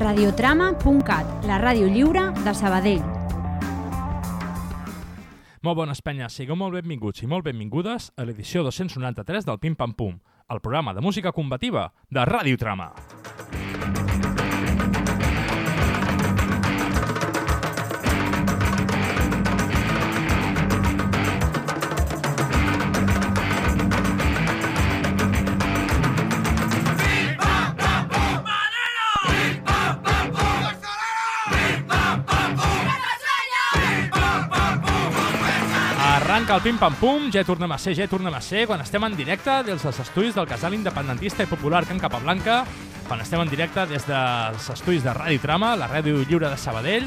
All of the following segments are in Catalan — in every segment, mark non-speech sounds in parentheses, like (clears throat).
radiotrama.cat, la ràdio lliure de Sabadell. Molt bones penyes, sigueu molt benvinguts i molt benvingudes a l'edició 293 del Pim Pam Pum, el programa de música combativa de Ràdio Trama. Arranca el pim-pam-pum, ja tornem a ser, ja tornem a ser, quan estem en directe des dels estudis del casal independentista i popular Can Capablanca, quan estem en directe des dels estudis de Ràdio Trama, la ràdio lliure de Sabadell,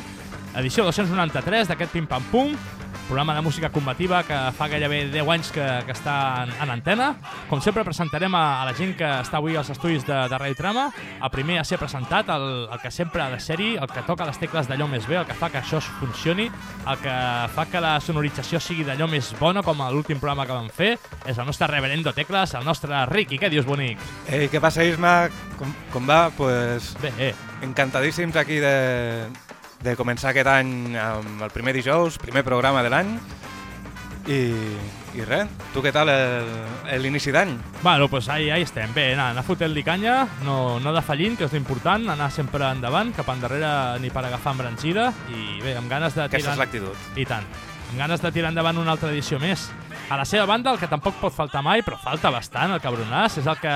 edició 293 d'aquest pim-pam-pum, programa de música combativa que fa gairebé 10 anys que, que està en, en antena. Com sempre presentarem a, a la gent que està avui als estudis de, de Ràdio Trama. El primer a ser presentat, el, el que sempre ha de ser-hi, el que toca les tecles d'allò més bé, el que fa que això funcioni, el que fa que la sonorització sigui d'allò més bona, com l'últim programa que vam fer, és el nostre reverendo Tecles, el nostre Ricky. Què dius, bonic? Ei, què passa, Isma? Com, com va? Pues Bé, eh. encantadíssims aquí de, de començar aquest any amb el primer dijous, primer programa de l'any. I, I res, tu què tal el- l'inici d'any? Bueno, doncs ahí, ahí estem. Bé, anar, anar fotent-li canya, no, no defallint, que és l'important, anar sempre endavant, cap endarrere ni per agafar embranzida, i bé, amb ganes de Aquesta tirar... és l'actitud. I tant. Amb ganes de tirar endavant una altra edició més. A la seva banda, el que tampoc pot faltar mai, però falta bastant, el cabronàs, és el que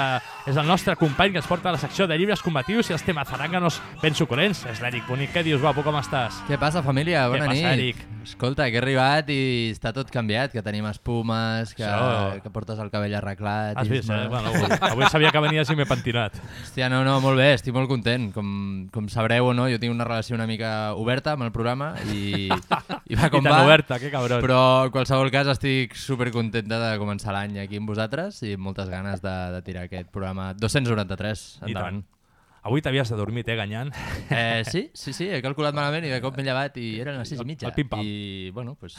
és el nostre company que ens porta a la secció de llibres combatius i els temes zarànganos ben suculents. És l'Eric Bonic. Què dius, guapo, com estàs? Què passa, família? Bona passa, nit. Eric? Escolta, que he arribat i està tot canviat, que tenim espumes, que, Això. que portes el cabell arreglat. Has vist, eh? Bueno, avui, avui sabia que venies i m'he pentinat. Hòstia, no, no, molt bé, estic molt content. Com, com sabreu o no, jo tinc una relació una mica oberta amb el programa i, i va com I tan va. oberta, que cabron. Però en qualsevol cas estic supercontenta de començar l'any aquí amb vosaltres i moltes ganes de, de tirar aquest programa 293 I endavant. tant. Avui t'havies de dormir, eh, ganyant. Eh, sí, sí, sí, he calculat malament i de cop m'he llevat i eren les 6 i mitja. El pim-pam. I, bueno, pues,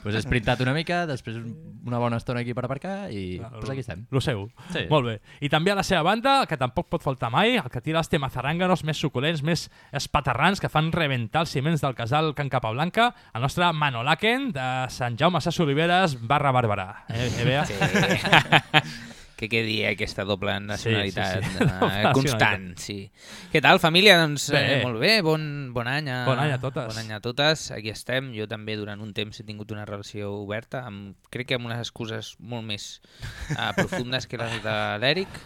pues he sprintat una mica, després una bona estona aquí per aparcar i pues aquí estem. Lo seu. Sí. Molt bé. I també a la seva banda, el que tampoc pot faltar mai, el que tira els temazarànganos més suculents, més espaterrans, que fan rebentar els ciments del casal Can Capablanca, el nostre Manolaken de Sant Jaume Sas Oliveres barra Barberà. Eh, eh? Sí. Que quedi aquesta doble nacionalitat sí, sí. eh, (laughs) Doble constant. Sí. Què tal, família? Doncs Bé. eh, molt bé, bon, bon any a, Bon any a totes. Bon any a totes. Aquí estem. Jo també durant un temps he tingut una relació oberta, amb, crec que amb unes excuses molt més uh, (laughs) profundes que les de l'Eric.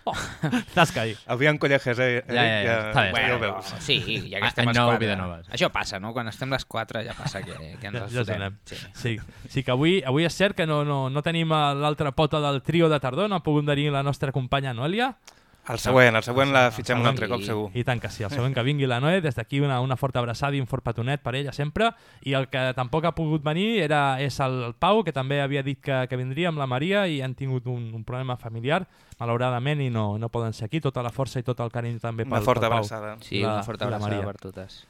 (laughs) T'has caït. Aviam colleges, eh? Ja, ja, ja, està bé, ja està veus. Sí, ja que Any estem les nou, quatre. vida nova. Això passa, no? Quan estem les quatre ja passa que, que ens Ja, les ja fotem. Sí. Sí, sí que avui, avui és cert que no, no, no tenim eh, l'altra pota del trio de tardor, no ha pogut venir la nostra companya Noelia. El següent, el següent la fitxem un altre cop, segur. I tant que sí, el següent que vingui la Noe, des d'aquí una, una forta abraçada i un fort petonet per ella sempre. I el que tampoc ha pogut venir era, és el Pau, que també havia dit que, que vindria amb la Maria i han tingut un, un problema familiar, malauradament, i no, no poden ser aquí. Tota la força i tot el carinyo també pel, Una forta pel Pau. abraçada. Sí, La- una forta abraçada per totes.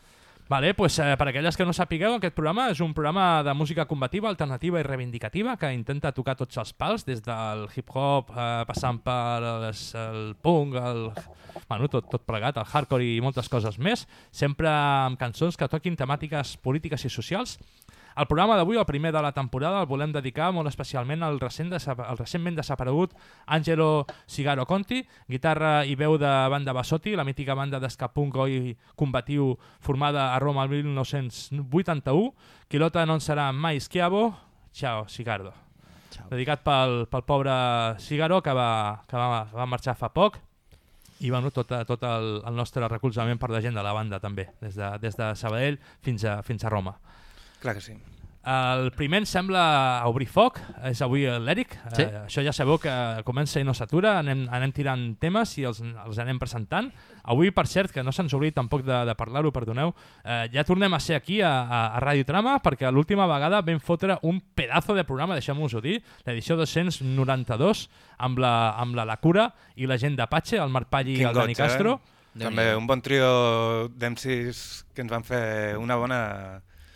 Vale, pues, eh, per aquelles que no sapigueu, aquest programa és un programa de música combativa, alternativa i reivindicativa que intenta tocar tots els pals, des del hip-hop, eh, passant per les, el punk, el, bueno, tot, tot plegat, el hardcore i moltes coses més, sempre amb cançons que toquin temàtiques polítiques i socials. El programa d'avui, el primer de la temporada, el volem dedicar molt especialment al, recent al recentment desaparegut Angelo Cigaro Conti, guitarra i veu de banda Bassotti, la mítica banda d'escapunk i combatiu formada a Roma el 1981. Quilota non serà mai Schiavo. Ciao, Cigardo. Ciao. Dedicat pel, pel pobre Cigaro, que, va, que va, va marxar fa poc. I bueno, tot, tot el, el nostre recolzament per la gent de la banda també, des de, des de Sabadell fins a, fins a Roma. Clar que sí. El primer sembla a obrir foc, és avui l'Eric. Sí. Eh, això ja sabeu que comença i no s'atura, anem, anem tirant temes i els, els anem presentant. Avui, per cert, que no se'ns oblidi tampoc de, de parlar-ho, perdoneu, eh, ja tornem a ser aquí a, a, a Ràdio Trama perquè l'última vegada vam fotre un pedazo de programa, deixem-vos-ho dir, l'edició 292, amb la, amb la Lacura i la gent d'Apache, el Marc Palli i el Dani eh? Castro. També un bon trio d'MCs que ens van fer una bona,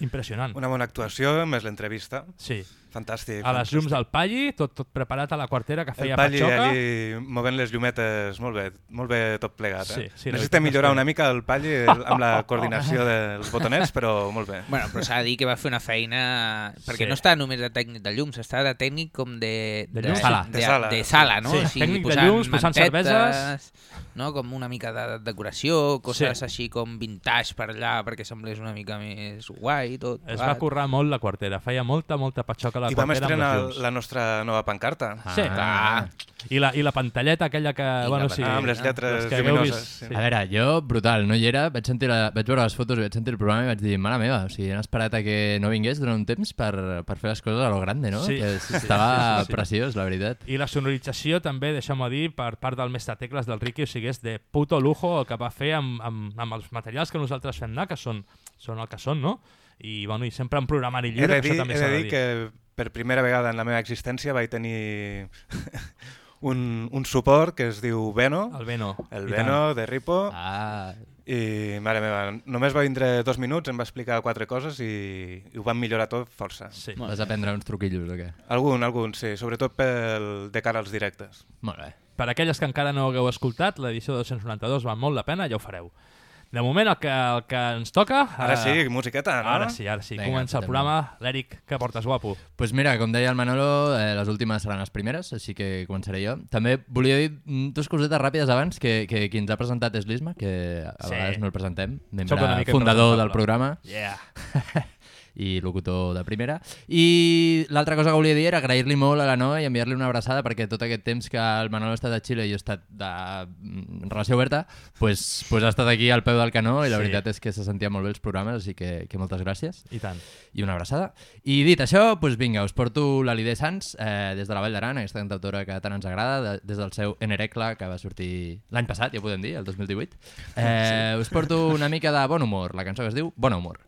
Impressionant. una bona actuació, més l'entrevista. Sí. Fantàstic. A les llums del Palli, tot, tot preparat a la quartera que El feia Palli Patxoca. allí movent les llumetes molt bé, molt bé tot plegat. Eh? Sí, sí, Necessita millorar una mica el Palli el- (laughs) amb la coordinació dels botonets, però molt bé. Bueno, però s'ha de dir que va fer una feina... Perquè Sí. no està només de tècnic de llums, està de tècnic com de... De llums? Sala. De, De sala. de sala, no? Sí, tècnic de llums, posant cerveses. No? Com una mica de decoració, coses Sí. així com vintage per allà, perquè semblés una mica més guai i tot. Es va currar molt la quartera, feia molta, molta patxoca la I vam estrenar la nostra nova pancarta. Sí, Ah. I la, I la pantalleta aquella que... I bueno, la sí, Ah, amb les no? lletres les lluminoses. vist, sí. A veure, jo, brutal, no hi era, vaig, sentir la, vaig veure les fotos i vaig sentir el programa i vaig dir, mare meva, o sigui, han esperat a que no vingués durant un temps per, per fer les coses a lo grande, no? Sí, que sí, estava sí, sí, sí. preciós, la veritat. I la sonorització també, deixeu-me dir, per part del mestre Tecles del Ricky, o sigui, és de puto lujo el que va fer amb, amb, amb els materials que nosaltres fem anar, que són, són el que són, no? I, bueno, i sempre en programari He lliure, de que dir, això també he s'ha de de dir dir. que per primera vegada en la meva existència vaig tenir (laughs) un, un suport que es diu Beno, El Beno. el Beno de Ripo, Ah, i mare meva, només va vindre dos minuts, em va explicar quatre coses i, i ho van millorar tot força. Sí. vas aprendre uns truquillos o què? Algun, algun, sí, sobretot pel, de cara als directes. Molt bé. Per aquelles que encara no hagueu escoltat, l'edició 292 val molt la pena, ja ho fareu. De moment, el que, el que ens toca... Ara eh, sí, musiqueta, no? Ara sí, ara sí. Vinga, Comença el programa. L'Eric, què portes, guapo? pues mira, com deia el Manolo, eh, les últimes seran les primeres, així que començaré jo. També volia dir dues cosetes ràpides abans, que, que qui ens ha presentat és l'Isma, que a Sí. vegades no el presentem, membre fundador del programa Yeah. (laughs) i locutor de primera. I l'altra cosa que volia dir era agrair-li molt a la Noa i enviar-li una abraçada perquè tot aquest temps que el Manolo ha estat a Xile i jo he estat de mm, relació oberta, pues, pues ha estat aquí al peu del canó i la Sí. veritat és que se sentia molt bé els programes, així que, que moltes gràcies I tant. i una abraçada. I dit això, doncs vinga, us porto la Lidé Sans eh, des de la Vall d'Aran, aquesta cantautora que tant ens agrada, de, des del seu Enerecla, que va sortir l'any passat, ja podem dir, el 2018. Eh, Us porto una mica de bon humor, la cançó que es diu Bon humor.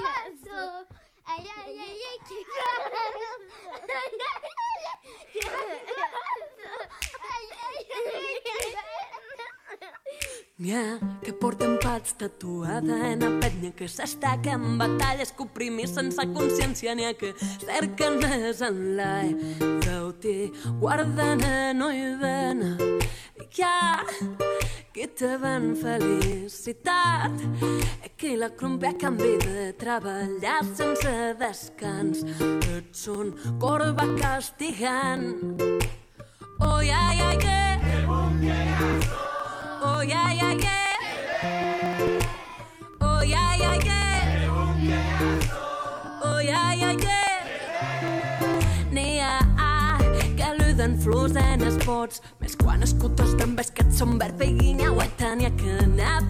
De tu brazo. Ay, ay, N'hi ha que porten pats tatuada en la penya que s'estaca en batalles que oprimir sense consciència n'hi ha que cerquen més enllà veu-t'hi guarden en oïdena hi ha que te ven felicitat. Que la crumpia a canvi de treballar sense descans. Et son corba castigant. Oh, yeah, yeah, yeah. Oh, yeah. Oh, yeah. Oh, yeah, l'uden flors en els més quan escutes també és que et són verd i guinyaueta, n'hi ha que anar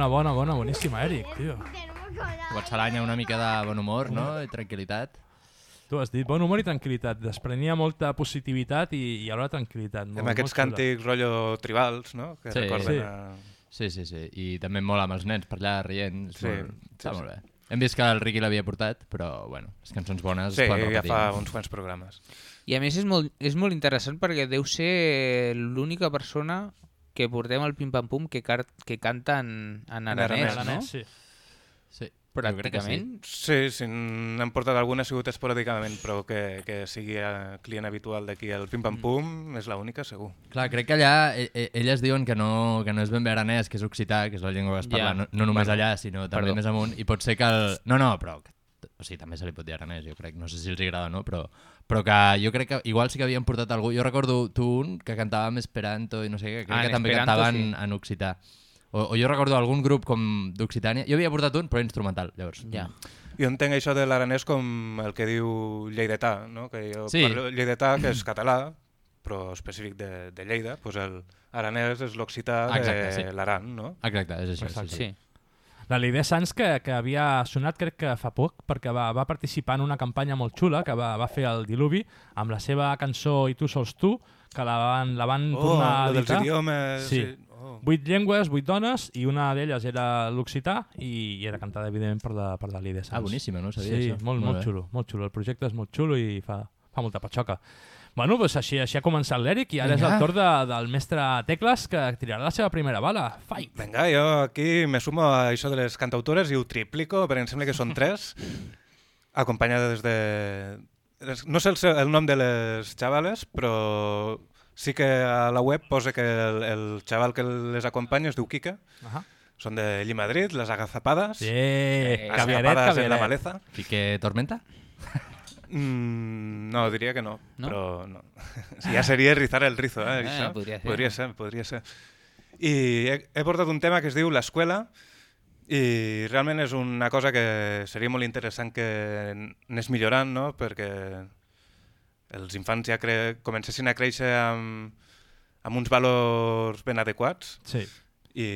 Bona, bona, bona, boníssima, Eric, tio. Començar l'any una mica de bon humor, no? I tranquil·litat. Tu has dit bon humor i tranquil·litat. Desprenia molta positivitat i, i alhora tranquil·litat. Molt, Amb aquests càntics rotllo tribals, no? Que Sí. recorden Sí. a... Sí, sí, sí. I també molt amb els nens per allà rient. Sí, molt... sí, Està sí. molt bé. Hem vist que el Ricky l'havia portat, però, bueno, les cançons bones Sí, ja fa uns quants programes. I a més és molt, és molt interessant perquè deu ser l'única persona que portem al Pim Pam Pum que, car que canta en, en aranès, aranès, no? Sí. Sí. Pràcticament. Sí, sí, n'hem portat alguna, ha sigut esporàdicament, però que, que sigui client habitual d'aquí al Pim Pam Mm. Pum és l'única, segur. Clar, crec que allà e- e- elles diuen que no, que no és ben bé aranès, que és occità, que és la llengua que es parla, Ja. no, no només allà, sinó també Perdó. més amunt, i pot ser que el... No, no, però... O sigui, també se li pot dir aranès, jo crec. No sé si els agrada o no, però, però que jo crec que igual sí que havien portat algú. Jo recordo tu un que cantava amb Esperanto i no sé què, que crec Ah, que en també Esperanto, cantava en, sí. en occità. O, o jo recordo algun grup com d'Occitània. Jo havia portat un, però instrumental, llavors. Ja. Jo entenc això de l'aranès com el que diu lleidatà, no? que jo Sí. parlo lleidatà, que és català, però específic de, de Lleida, doncs el aranès és l'occità de sí. l'Aran, no? Exacte, és això. Exacte. Sí, sí. Sí. La Lídia Sanz, que, que havia sonat crec que fa poc, perquè va, va participar en una campanya molt xula que va, va fer el Diluvi amb la seva cançó I tu sols tu, que la van, la van tornar a Oh, lo dels editar. idiomes... Sí. Oh. Vuit llengües, vuit dones, i una d'elles era l'occità i, i era cantada, evidentment, per la, per la Lídia Sanz. Ah, boníssima, no sabia, sí, això. molt, Molt molt, xulo, molt xulo. El projecte és molt xulo i fa, fa molta patxoca. Bueno, doncs així, així ha començat l'Eric i ara és Vinga. el torn de, del mestre Tecles que tirarà la seva primera bala. Fight! Vinga, jo aquí me sumo a això de les cantautores i ho triplico, perquè em sembla que són tres, (laughs) acompanyades de... No sé el, seu- el nom de les xavales, però sí que a la web posa que el, el xaval que les acompanya es diu Kika, Ahà. són de Llimadrid, les agazapades, Sí, Eh, caviaret, escapades en la maleza. Quique Tormenta? (laughs) Mm, no, diria que no, No? però no. (laughs) Sí, ja seria rizar el rizo, eh, això. podria ser. Podria ser, podria ser. I he, he portat un tema que es diu l'escola i realment és una cosa que seria molt interessant que anés millorant, no? perquè els infants ja cre comencessin a créixer amb, amb uns valors ben adequats Sí. i...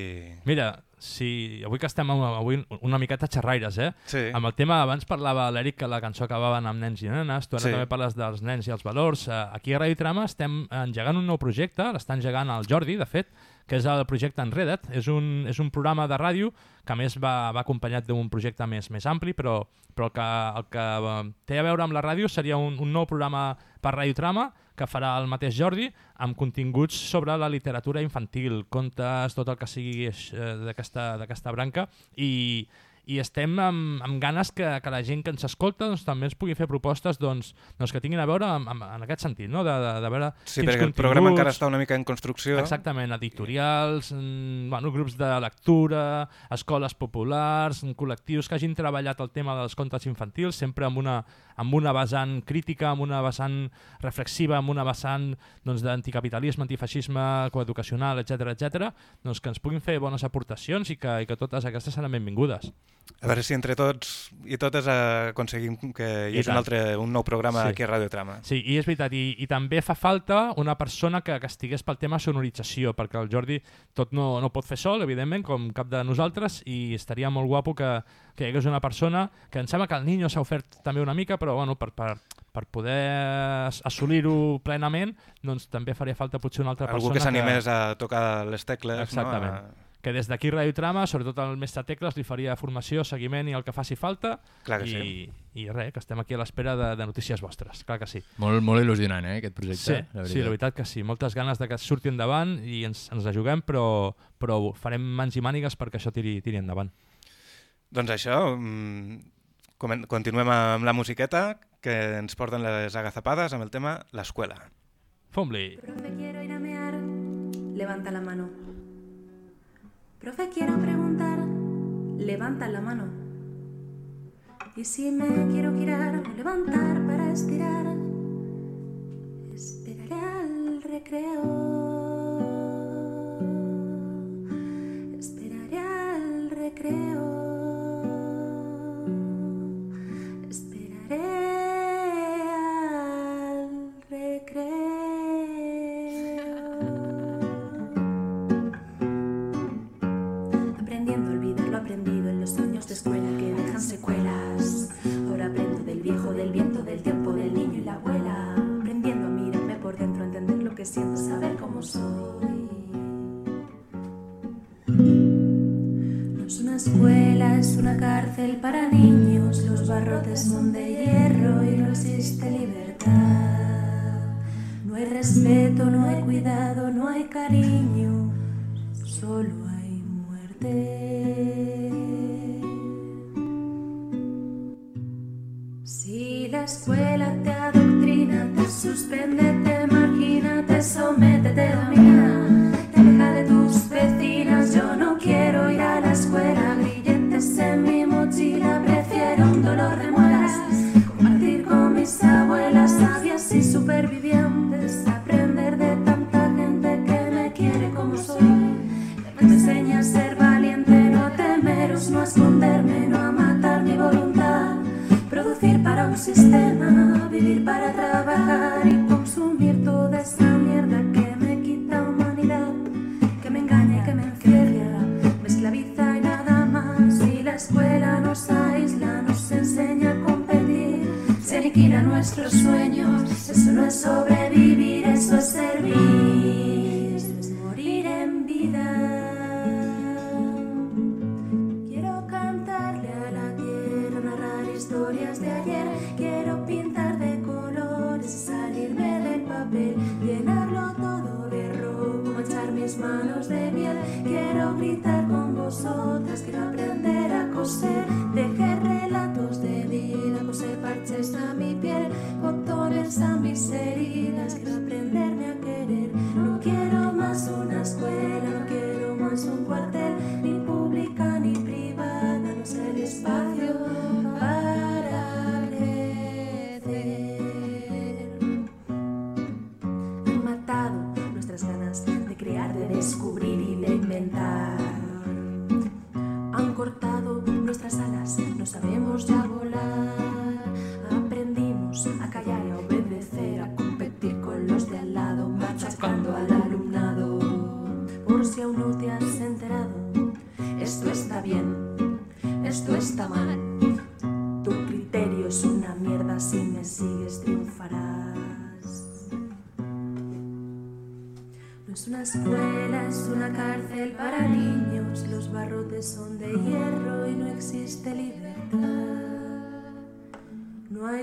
Mira, si avui que estem avui una miqueta xerraires, eh? Sí. Amb el tema, abans parlava l'Eric que la cançó acabaven amb nens i nenes, tu ara Sí. també parles dels nens i els valors. Eh, Aquí a Radio Trama estem engegant un nou projecte, l'està engegant el Jordi, de fet, que és el projecte Enreda't. És un, és un programa de ràdio que a més va, va acompanyat d'un projecte més, més ampli, però, però el que, el que eh, té a veure amb la ràdio seria un, un nou programa per Radio Trama que farà el mateix Jordi amb continguts sobre la literatura infantil, contes, tot el que sigui eh, d'aquesta branca i, i estem amb, amb ganes que, que la gent que ens escolta doncs, també ens pugui fer propostes doncs, doncs, que tinguin a veure amb, amb, en aquest sentit, no? de, de, de veure Sí, quins perquè el programa encara continguts- està una mica en construcció. Exactament, editorials, mm, bueno, grups de lectura, escoles populars, mm, col·lectius que hagin treballat el tema dels contes infantils, sempre amb una, amb una vessant crítica, amb una vessant reflexiva, amb una vessant doncs, d'anticapitalisme, antifeixisme, coeducacional, etc etc, doncs que ens puguin fer bones aportacions i que, i que totes aquestes seran benvingudes. A veure si entre tots i totes aconseguim que hi hagi un, altre, un nou programa Sí. aquí a Radio Trama. Sí, i és veritat, i, i també fa falta una persona que, que estigués pel tema sonorització, perquè el Jordi tot no, no pot fer sol, evidentment, com cap de nosaltres, i estaria molt guapo que, que hi hagués una persona, que em sembla que el Niño s'ha ofert també una mica, però bueno, per, per, per poder as- assolir-ho plenament, doncs també faria falta potser una altra Algú persona que s'animés a tocar les tecles, Exactament. no? que des d'aquí Radio Trama, sobretot el mestre Tecles, li faria formació, seguiment i el que faci falta. Clar que I, sí. I res, que estem aquí a l'espera de, de notícies vostres, clar que sí. Molt, molt il·lusionant, eh, aquest projecte. Sí, la veritat. sí, la veritat que sí. Moltes ganes de que surti endavant i ens, ens la juguem, però, però farem mans i mànigues perquè això tiri, tiri endavant. Doncs això, mm, continuem amb la musiqueta que ens porten les agazapades amb el tema L'escuela. Fomli. Profe, quiero ir a mear. Levanta la mano. Profe, quiero preguntar, levanta la mano. Y si me quiero girar o levantar para estirar, esperaré al recreo. Esperaré al recreo. creciendo, saber cómo soy. No es una escuela, es una cárcel para niños, los barrotes son de hierro y no existe libertad. No hay respeto, no hay cuidado, no hay cariño, solo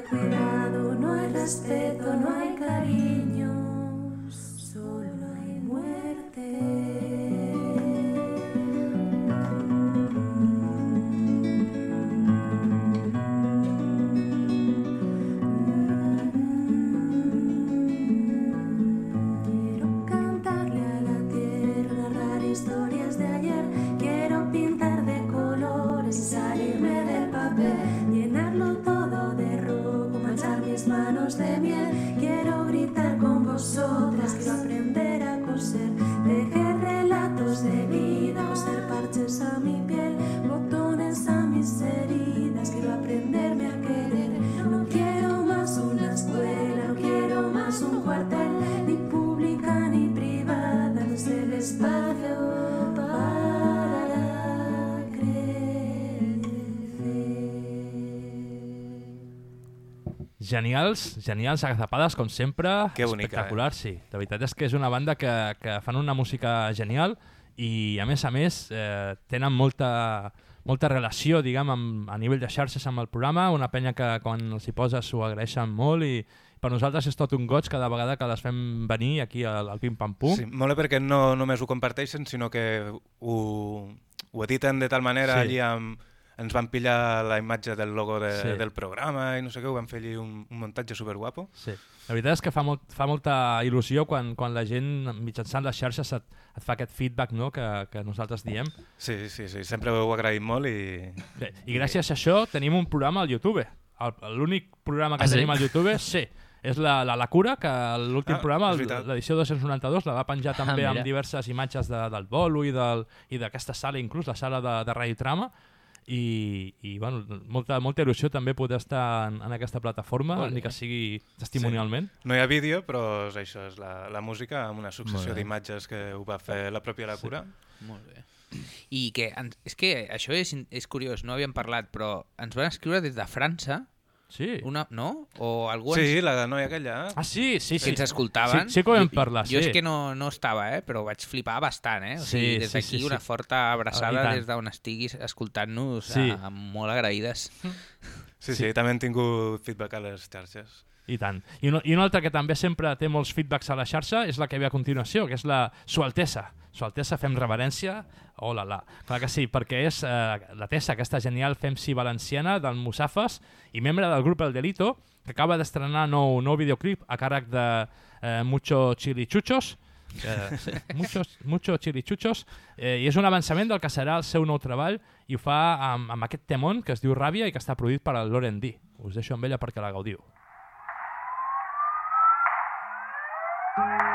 cuidado, no hay respeto, no hay cariño. genials, genials, agazapades, com sempre. Que bonica, Espectacular, eh? sí. La veritat és que és una banda que, que fan una música genial i, a més a més, eh, tenen molta, molta relació, diguem, amb, a nivell de xarxes amb el programa, una penya que quan els hi poses s'ho agraeixen molt i per nosaltres és tot un goig cada vegada que les fem venir aquí al, al Pim Pam Pum. Sí, molt bé perquè no només ho comparteixen, sinó que ho, ho editen de tal manera sí. allí amb ens van pillar la imatge del logo de, Sí. del programa i no sé què, ho van fer allí un, un muntatge superguapo. Sí. La veritat és que fa, molt, fa molta il·lusió quan, quan la gent mitjançant les xarxes et, et fa aquest feedback no? que, que nosaltres diem. Sí, sí, sí, sempre ho agraïm molt i... Bé, I gràcies a això tenim un programa al YouTube. El- L'únic programa que Ah, sí? tenim al YouTube sí, és la, la, la cura, que l'últim Ah, programa, l'edició 292, la va penjar també mira. amb diverses imatges de, del bolo i del- i d'aquesta sala, inclús la sala de, de Radio Trama, i, i bueno, molta, molta il·lusió també poder estar en, en aquesta plataforma, Molt ni que sigui testimonialment. No hi ha vídeo, però és això, és la, la música amb una successió d'imatges que ho va fer la pròpia La Cura. Molt bé. I que, és que això és, és curiós, no havíem parlat, però ens van escriure des de França, Sí. una, no? O algú Sí, ens, la noia aquella. Ah, sí, sí, sí. que ens escoltaven. Sí, sí que ho vam Jo- parlar, Jo sí. és que no, no estava, eh? però vaig flipar bastant. Eh? O Sí, sigui, des sí, d'aquí sí, sí. una forta Ah, i abraçada tant. des d'on estiguis escoltant-nos Sí. sí. molt agraïdes. (laughs) Sí, sí, també hem tingut feedback a les xarxes. I tant. I, un, I una altra que també sempre té molts feedbacks a la xarxa és la que ve a continuació, que és la Su Altesa. Su Altesa, fem reverència? Oh la la. Clar que sí, perquè és eh, la Tessa, aquesta genial femsi valenciana del Musafes i membre del grup El Delito, que acaba d'estrenar nou, nou videoclip a càrrec de eh, Mucho Chilichuchos, eh, sí, (laughs) muchos, mucho chilichuchos eh, i és un avançament del que serà el seu nou treball i ho fa amb, amb aquest temón que es diu Ràbia i que està produït per el Loren D. Us deixo amb ella perquè la gaudiu. Podria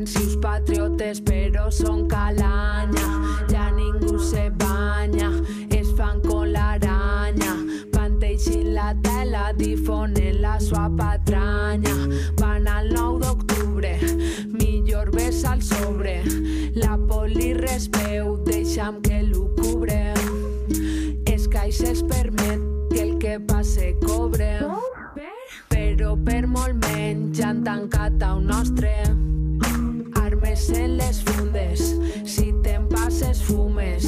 d'inofensius patriotes però són calanya, ja ningú se banya, es fan con l'aranya, van teixint la tela, difonen la sua patranya, van al 9 d'octubre, millor ves al sobre, la poli respeu, deixa'm que l'ho cubre, és que es permet que el que passe cobre, però per molt menys han tancat un nostre, armes en les fundes, si te'n passes fumes,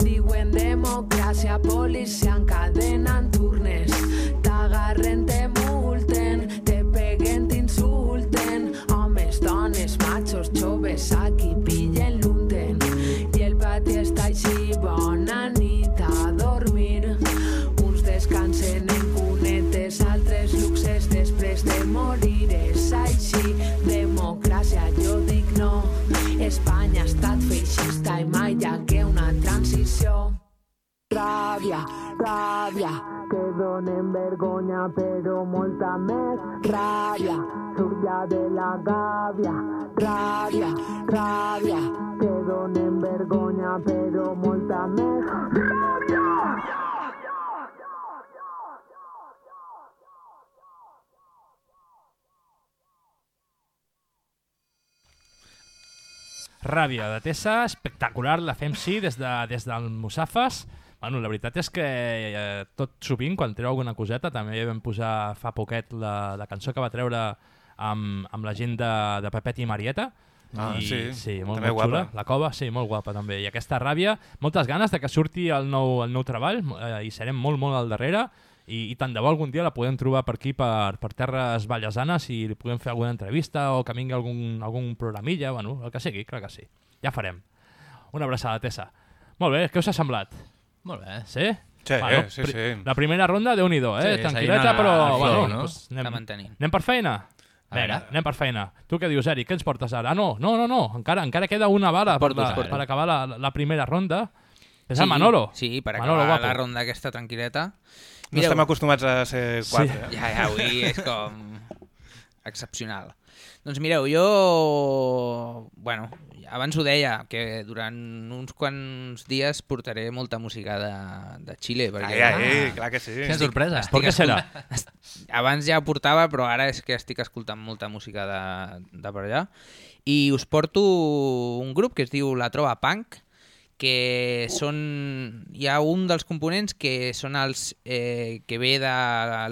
diuen democràcia, policia encadenen turnes, vergonya, però molta més ràbia. Surt ja de la gàbia, ràbia, ràbia. Que donen vergonya, però molta més ràbia. Ràbia de Tessa, espectacular, la fem sí des, de. Bueno, la veritat és que eh, tot sovint, quan treu alguna coseta, també vam posar fa poquet la, la cançó que va treure amb, amb la gent de, de Pepet i Marieta. Ah, I, sí, sí molt, també molt xula. guapa. La cova, sí, molt guapa també. I aquesta ràbia, moltes ganes de que surti el nou, el nou treball, eh, i serem molt, molt al darrere, i, i tant de bo algun dia la podem trobar per aquí, per, per terres vallesanes, i li podem fer alguna entrevista o que vingui algun, algun programilla, bueno, el que sigui, clar que sí. Ja farem. Una abraçada, Tessa. Molt bé, què us ha semblat? Molt bé. Sí? Sí, sí, pri- sí. La primera ronda, déu nhi eh? Sí, Tranquil·leta, però... el bueno, no? doncs anem, La mantenim. anem per feina? A veure. Anem per feina. Tu què dius, Eric? Què ens portes ara? Ah, no, no, no, no. Encara, encara queda una bala per, la, porto. per acabar la, la primera ronda. És el Manolo. Sí, per Manolo, acabar guapo. la ronda aquesta tranquil·leta. No estem acostumats a ser Sí. quatre. eh? Ja, ja, avui és com excepcional. Doncs mireu, jo... Bueno, abans ho deia, que durant uns quants dies portaré molta música de, de Xile. Perquè, Ai, ai, clar que sí. Quina sorpresa. Per què serà? Abans ja portava, però ara és que estic escoltant molta música de, de per allà. I us porto un grup que es diu La Trova Punk, que són... Hi ha un dels components que són els eh, que ve de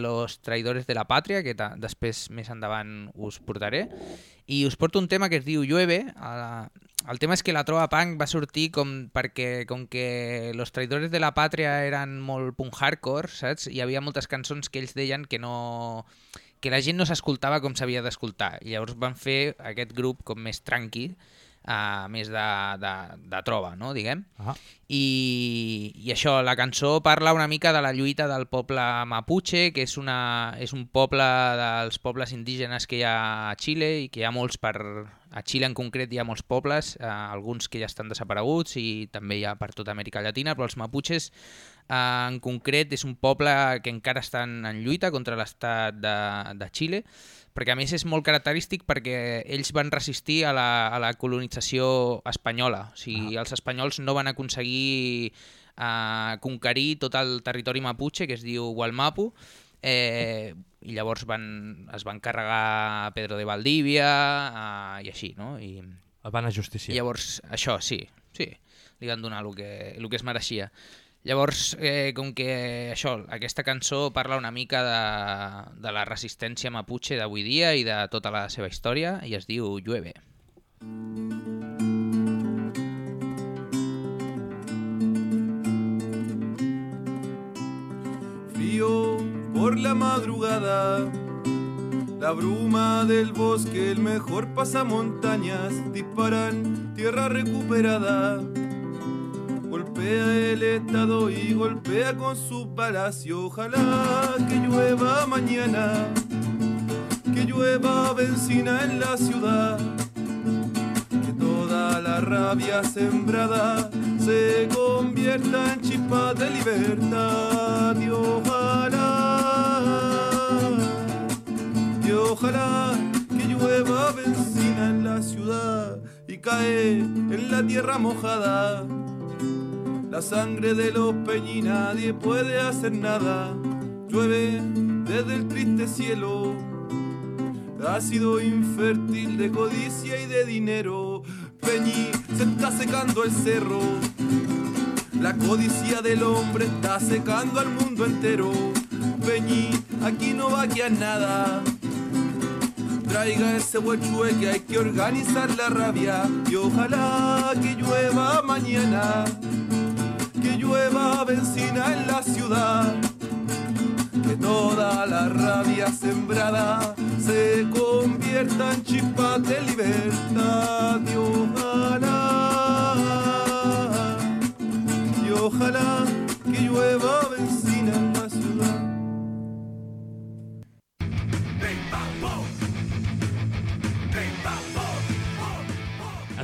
Los Traidores de la Pàtria, que després més endavant us portaré, i us porto un tema que es diu Llueve. El, tema és que la Trova Punk va sortir com perquè com que Los Traidores de la Pàtria eren molt punk hardcore, saps? Hi havia moltes cançons que ells deien que no que la gent no s'escoltava com s'havia d'escoltar. Llavors van fer aquest grup com més tranqui, uh, més de, de, de trova, no? diguem. Ah. I, I això, la cançó parla una mica de la lluita del poble Mapuche, que és, una, és un poble dels pobles indígenes que hi ha a Xile i que hi ha molts per... A Xile en concret hi ha molts pobles, eh, alguns que ja estan desapareguts i també hi ha per tota Amèrica Llatina, però els Mapuches eh, en concret és un poble que encara estan en lluita contra l'estat de, de Xile, perquè a més és molt característic perquè ells van resistir a la, a la colonització espanyola. O sigui, els espanyols no van aconseguir eh, conquerir tot el territori Mapuche, que es diu Gualmapu, eh, i llavors van, es van carregar Pedro de Valdivia eh, i així, no? I, El van ajusticiar. llavors, això, sí, sí, li van donar el que, el que es mereixia. Llavors, eh, com que això, aquesta parla una mica de, de la resistència mapuche d'avui dia i de tota la seva història, i es diu Llueve. Frío por la madrugada, la bruma del bosque, el mejor pasamontañas, disparan tierra recuperada. Golpea el estado y golpea con su palacio. Ojalá que llueva mañana, que llueva benzina en la ciudad. Que toda la rabia sembrada se convierta en chispa de libertad. Y ojalá, y ojalá que llueva benzina en la ciudad y cae en la tierra mojada. La sangre de los peñi nadie puede hacer nada. Llueve desde el triste cielo. Ácido infértil de codicia y de dinero. Peñi se está secando el cerro. La codicia del hombre está secando al mundo entero. Peñi, aquí no va a quedar nada. Traiga ese huechue que hay que organizar la rabia. Y ojalá que llueva mañana que llueva benzina en la ciudad, que toda la rabia sembrada se convierta en chispas de libertad y ojalá, y ojalá que llueva benzina.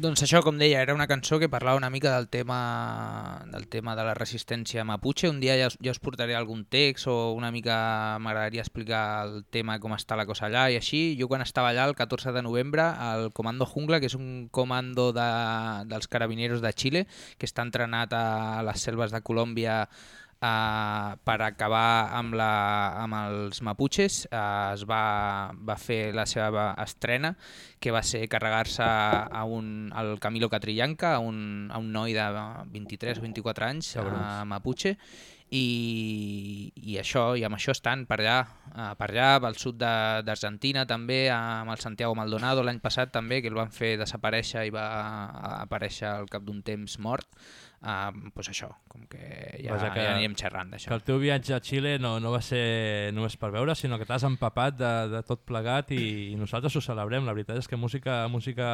Doncs això, com deia, era una cançó que parlava una mica del tema del tema de la resistència mapuche. Un dia ja, us- ja us portaré algun text o una mica m'agradaria explicar el tema, com està la cosa allà i així. Jo quan estava allà, el 14 de novembre, el Comando Jungla, que és un comando de, dels carabineros de Xile, que està entrenat a les selves de Colòmbia uh, per acabar amb, la, amb els maputxes uh, es va, va fer la seva estrena que va ser carregar-se a un, al Camilo Catrillanca, a un, a un noi de 23 o 24 anys a Cabrons. Mapuche i, i això, i amb això estan per allà, uh, per allà, al sud d'Argentina també, amb el Santiago Maldonado l'any passat també, que el van fer desaparèixer i va aparèixer al cap d'un temps mort. Uh, pues això, com que ja, Vaja, que... ja anirem xerrant Que d'això. el teu viatge a Xile no, no va ser només per veure, sinó que t'has empapat de, de tot plegat i, i nosaltres ho celebrem. La veritat és que música música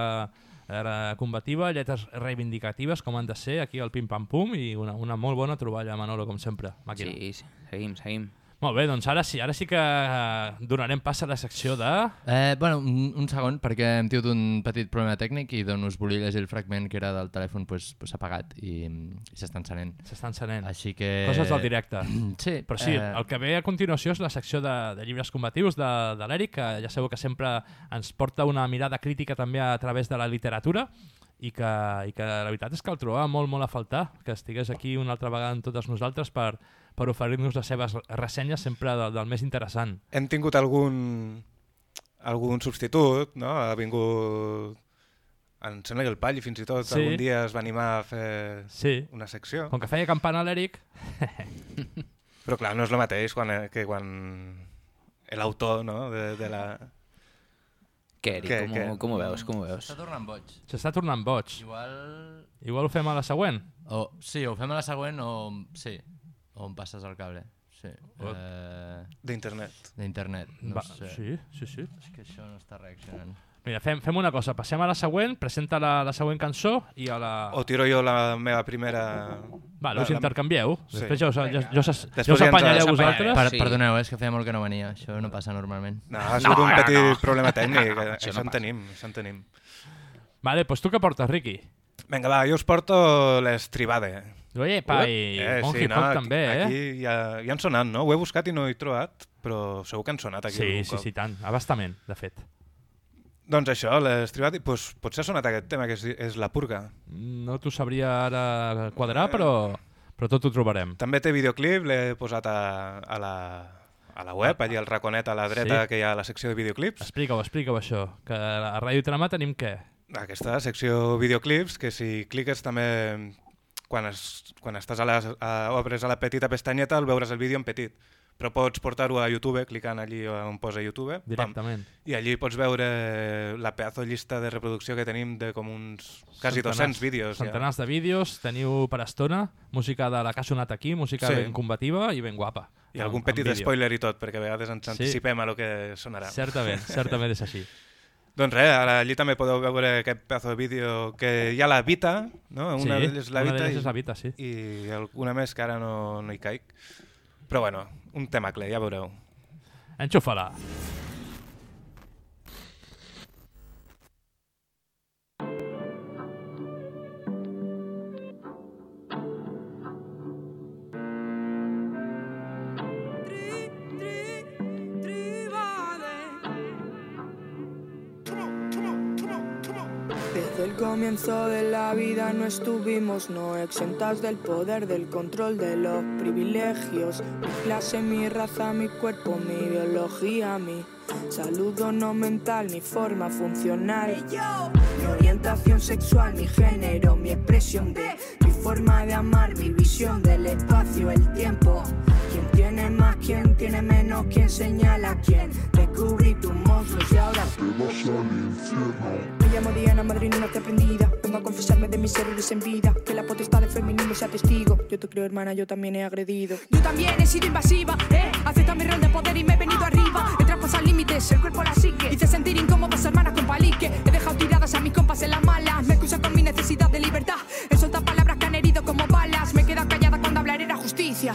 era combativa, lletres reivindicatives com han de ser aquí al Pim Pam Pum i una, una molt bona troballa, Manolo, com sempre. Màquina. Sí, sí, seguim, seguim. Molt bé, doncs ara sí, ara sí que eh, donarem pas a la secció de... Eh, bueno, un, un segon, perquè hem tingut un petit problema tècnic i d'on us volia llegir el fragment que era del telèfon pues, pues, s'ha apagat i, i s'està encenent. S'està encenent. Així que... Coses del directe. (clears throat) Sí, Però sí, eh, el que ve a continuació és la secció de, de llibres combatius de, de l'Eric, que ja sabeu que sempre ens porta una mirada crítica també a través de la literatura i que, i que la veritat és que el trobava molt, molt a faltar, que estigués aquí una altra vegada amb totes nosaltres per, per oferir-nos les seves ressenyes sempre del, del més interessant. Hem tingut algun, algun substitut, no? Ha vingut... Em sembla que el Palli fins i tot Sí. algun dia es va animar a fer Sí. una secció. Com que feia campana l'Eric, (laughs) Però clar, no és el mateix quan, que quan l'autor no? de, de la... Què, Eric, Què, com, ho- com ho veus? Com ho veus? S'està tornant boig. s'està tornant boig. Igual... Igual ho fem a la següent. O, sí, o ho fem a la següent o... Sí, o em passes el cable. Sí. Eh, d'internet. D'internet, no Va, sé. sí, sí, sí. És que això no està reaccionant. Mira, fem, fem una cosa, passem a la següent, presenta la, la següent cançó i a la... O tiro jo la meva primera... Va, la- us la- intercanvieu. Sí. Després ja us, ja, ja us, ja us apanyareu vosaltres. Per, Sí. Perdoneu, és que feia molt que no venia. Això no passa normalment. No, ha sigut un no, petit no. problema tècnic. eh, Això això no en tenim, això en tenim. Vale, doncs tu què portes, Riqui? Vinga, va, jo us porto les Tribade. Oye, pa, i bon hip hop aquí, també, eh? Aquí ja, ja han sonat, no? Ho he buscat i no ho he trobat, però segur que han sonat aquí sí, sí, cop. sí, tant. Abastament, de fet. Doncs això, les Tribade, doncs, potser ha sonat aquest tema, que és, és La Purga. No t'ho sabria ara quadrar, però, però tot ho trobarem. També té videoclip, l'he posat a, a, la, a la web, allà al raconet a la dreta, Sí. que hi ha la secció de videoclips. Explica-ho, explica-ho això. Que a Ràdio Trama tenim què? Aquesta secció videoclips, que si cliques també quan, es, quan estàs a la, a, obres a la petita pestanyeta el veuràs el vídeo en petit. Però pots portar-ho a YouTube, clicant allí on posa YouTube, pam, Directament. i allí pots veure la pedazo llista de reproducció que tenim de com uns quasi 200 vídeos. Centenars de vídeos, teniu per estona, música de la que ha sonat aquí, música Sí. ben combativa i ben guapa. Ja. I algun En- petit spoiler i tot, perquè a vegades ens Sí. anticipem a lo que sonarà. Certament, certament és així. (laughs) Doncs res, ara allí també podeu veure aquest pedazo de vídeo que hi ha la Vita, no? una sí, d'elles la Vita, i, és la Vita, sí. i alguna més que ara no, no hi caic. Però bueno, un temacle, ja veureu. Enxufa-la. Desde comienzo de la vida no estuvimos no exentas del poder, del control de los privilegios. Mi clase, mi raza, mi cuerpo, mi biología, mi salud o no mental, mi forma funcional. Mi orientación sexual, mi género, mi expresión de mi forma de amar, mi visión del espacio, el tiempo. ¿Quién tiene más, quién tiene menos, quién señala a quién? Descubrí tus monstruos y ahora me llamo Diana, madrina que aprendida. Vengo a confesarme de mis errores en vida. Que la potestad del feminismo sea testigo. Yo te creo, hermana, yo también he agredido. Yo también he sido invasiva, eh. Acepta mi rol de poder y me he venido arriba. He traspasado límites, el cuerpo la psique. Hice sentir incómodas hermanas con palique. He dejado tiradas a mis compas en las malas. Me excusan con mi necesidad de libertad. He soltado palabras que han herido como balas. Me queda callada cuando hablaré la justicia.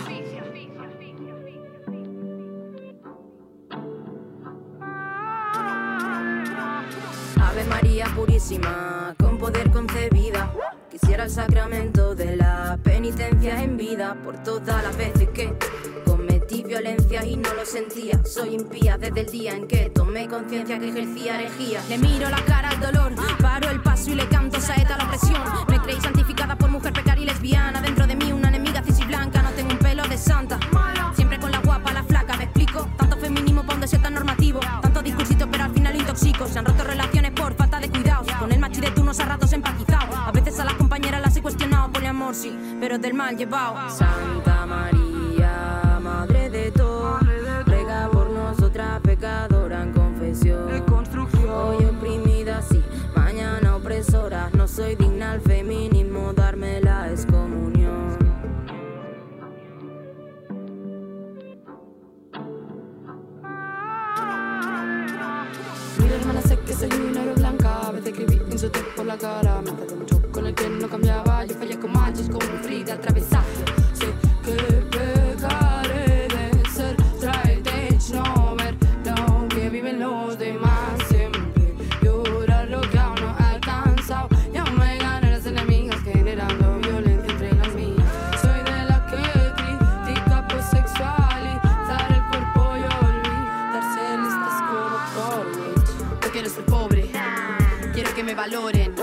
Ave María Purísima, con poder concebida. Quisiera el sacramento de la penitencia en vida por todas las veces que cometí violencia y no lo sentía. Soy impía desde el día en que tomé conciencia que ejercía herejía. Le miro la cara al dolor, paro el paso y le canto saeta a la opresión. Me creí santificada por mujer precaria y lesbiana. Dentro de mí una enemiga cis y blanca, no tengo un pelo de santa. Siempre con la guapa, la flaca, me explico. Tanto feminismo para un deseo tan normativo. Tanto discursito, pero al final intoxico. Se han roto relaciones por falta de cuidados. Con el machi de turnos a ratos empatizado. A veces a las compañeras las he cuestionado. Poliamor sí, pero del mal llevado. Santa María, madre de todo. Ruega por nosotras pecadora en confesión. Hoy oprimida, sí, mañana opresora. No soy digna hermana, sé que soy una oro blanca A veces que vi insultos por la cara Me enfadé mucho con el que no cambiaba Yo fallé con machos como Frida atravesada me valoren.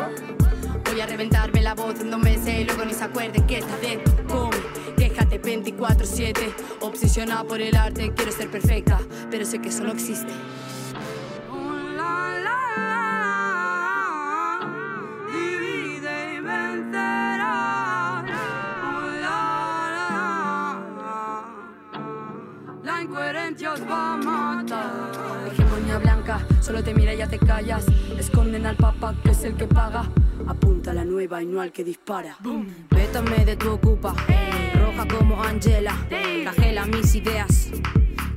Voy a reventarme la voz en dos meses y luego ni se acuerden que esta vez come. Déjate 24-7, obsesionada por el arte, quiero ser perfecta, pero sé que eso no existe. La incoherencia os va a matar. Solo te mira y ya te callas. Esconden al papa, que es el que paga. Apunta a la nueva y no al que dispara. Vétame de tu ocupa, roja como Angela, cajela mis ideas.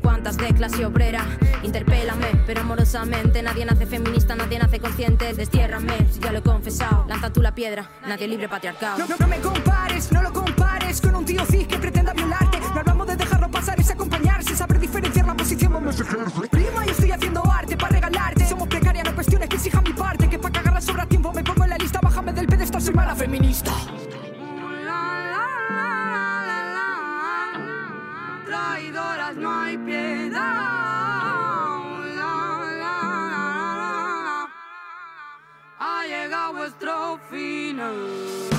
Cuántas de clase obrera, interpélame, pero amorosamente. Nadie nace feminista, nadie nace consciente. Destiérrame, si ya lo he confesado. Lanza tú la piedra, nadie libre patriarcado. No, no, no me compares, no lo compares con un tío cis que pretenda violarte. No hablamos de dejarlo pasar, es acompañarse, saber diferenciar la posición se ejerce. Prima, yo estoy haciendo mala feminista. Traidoras no hay piedad. Ha llegado vuestro final.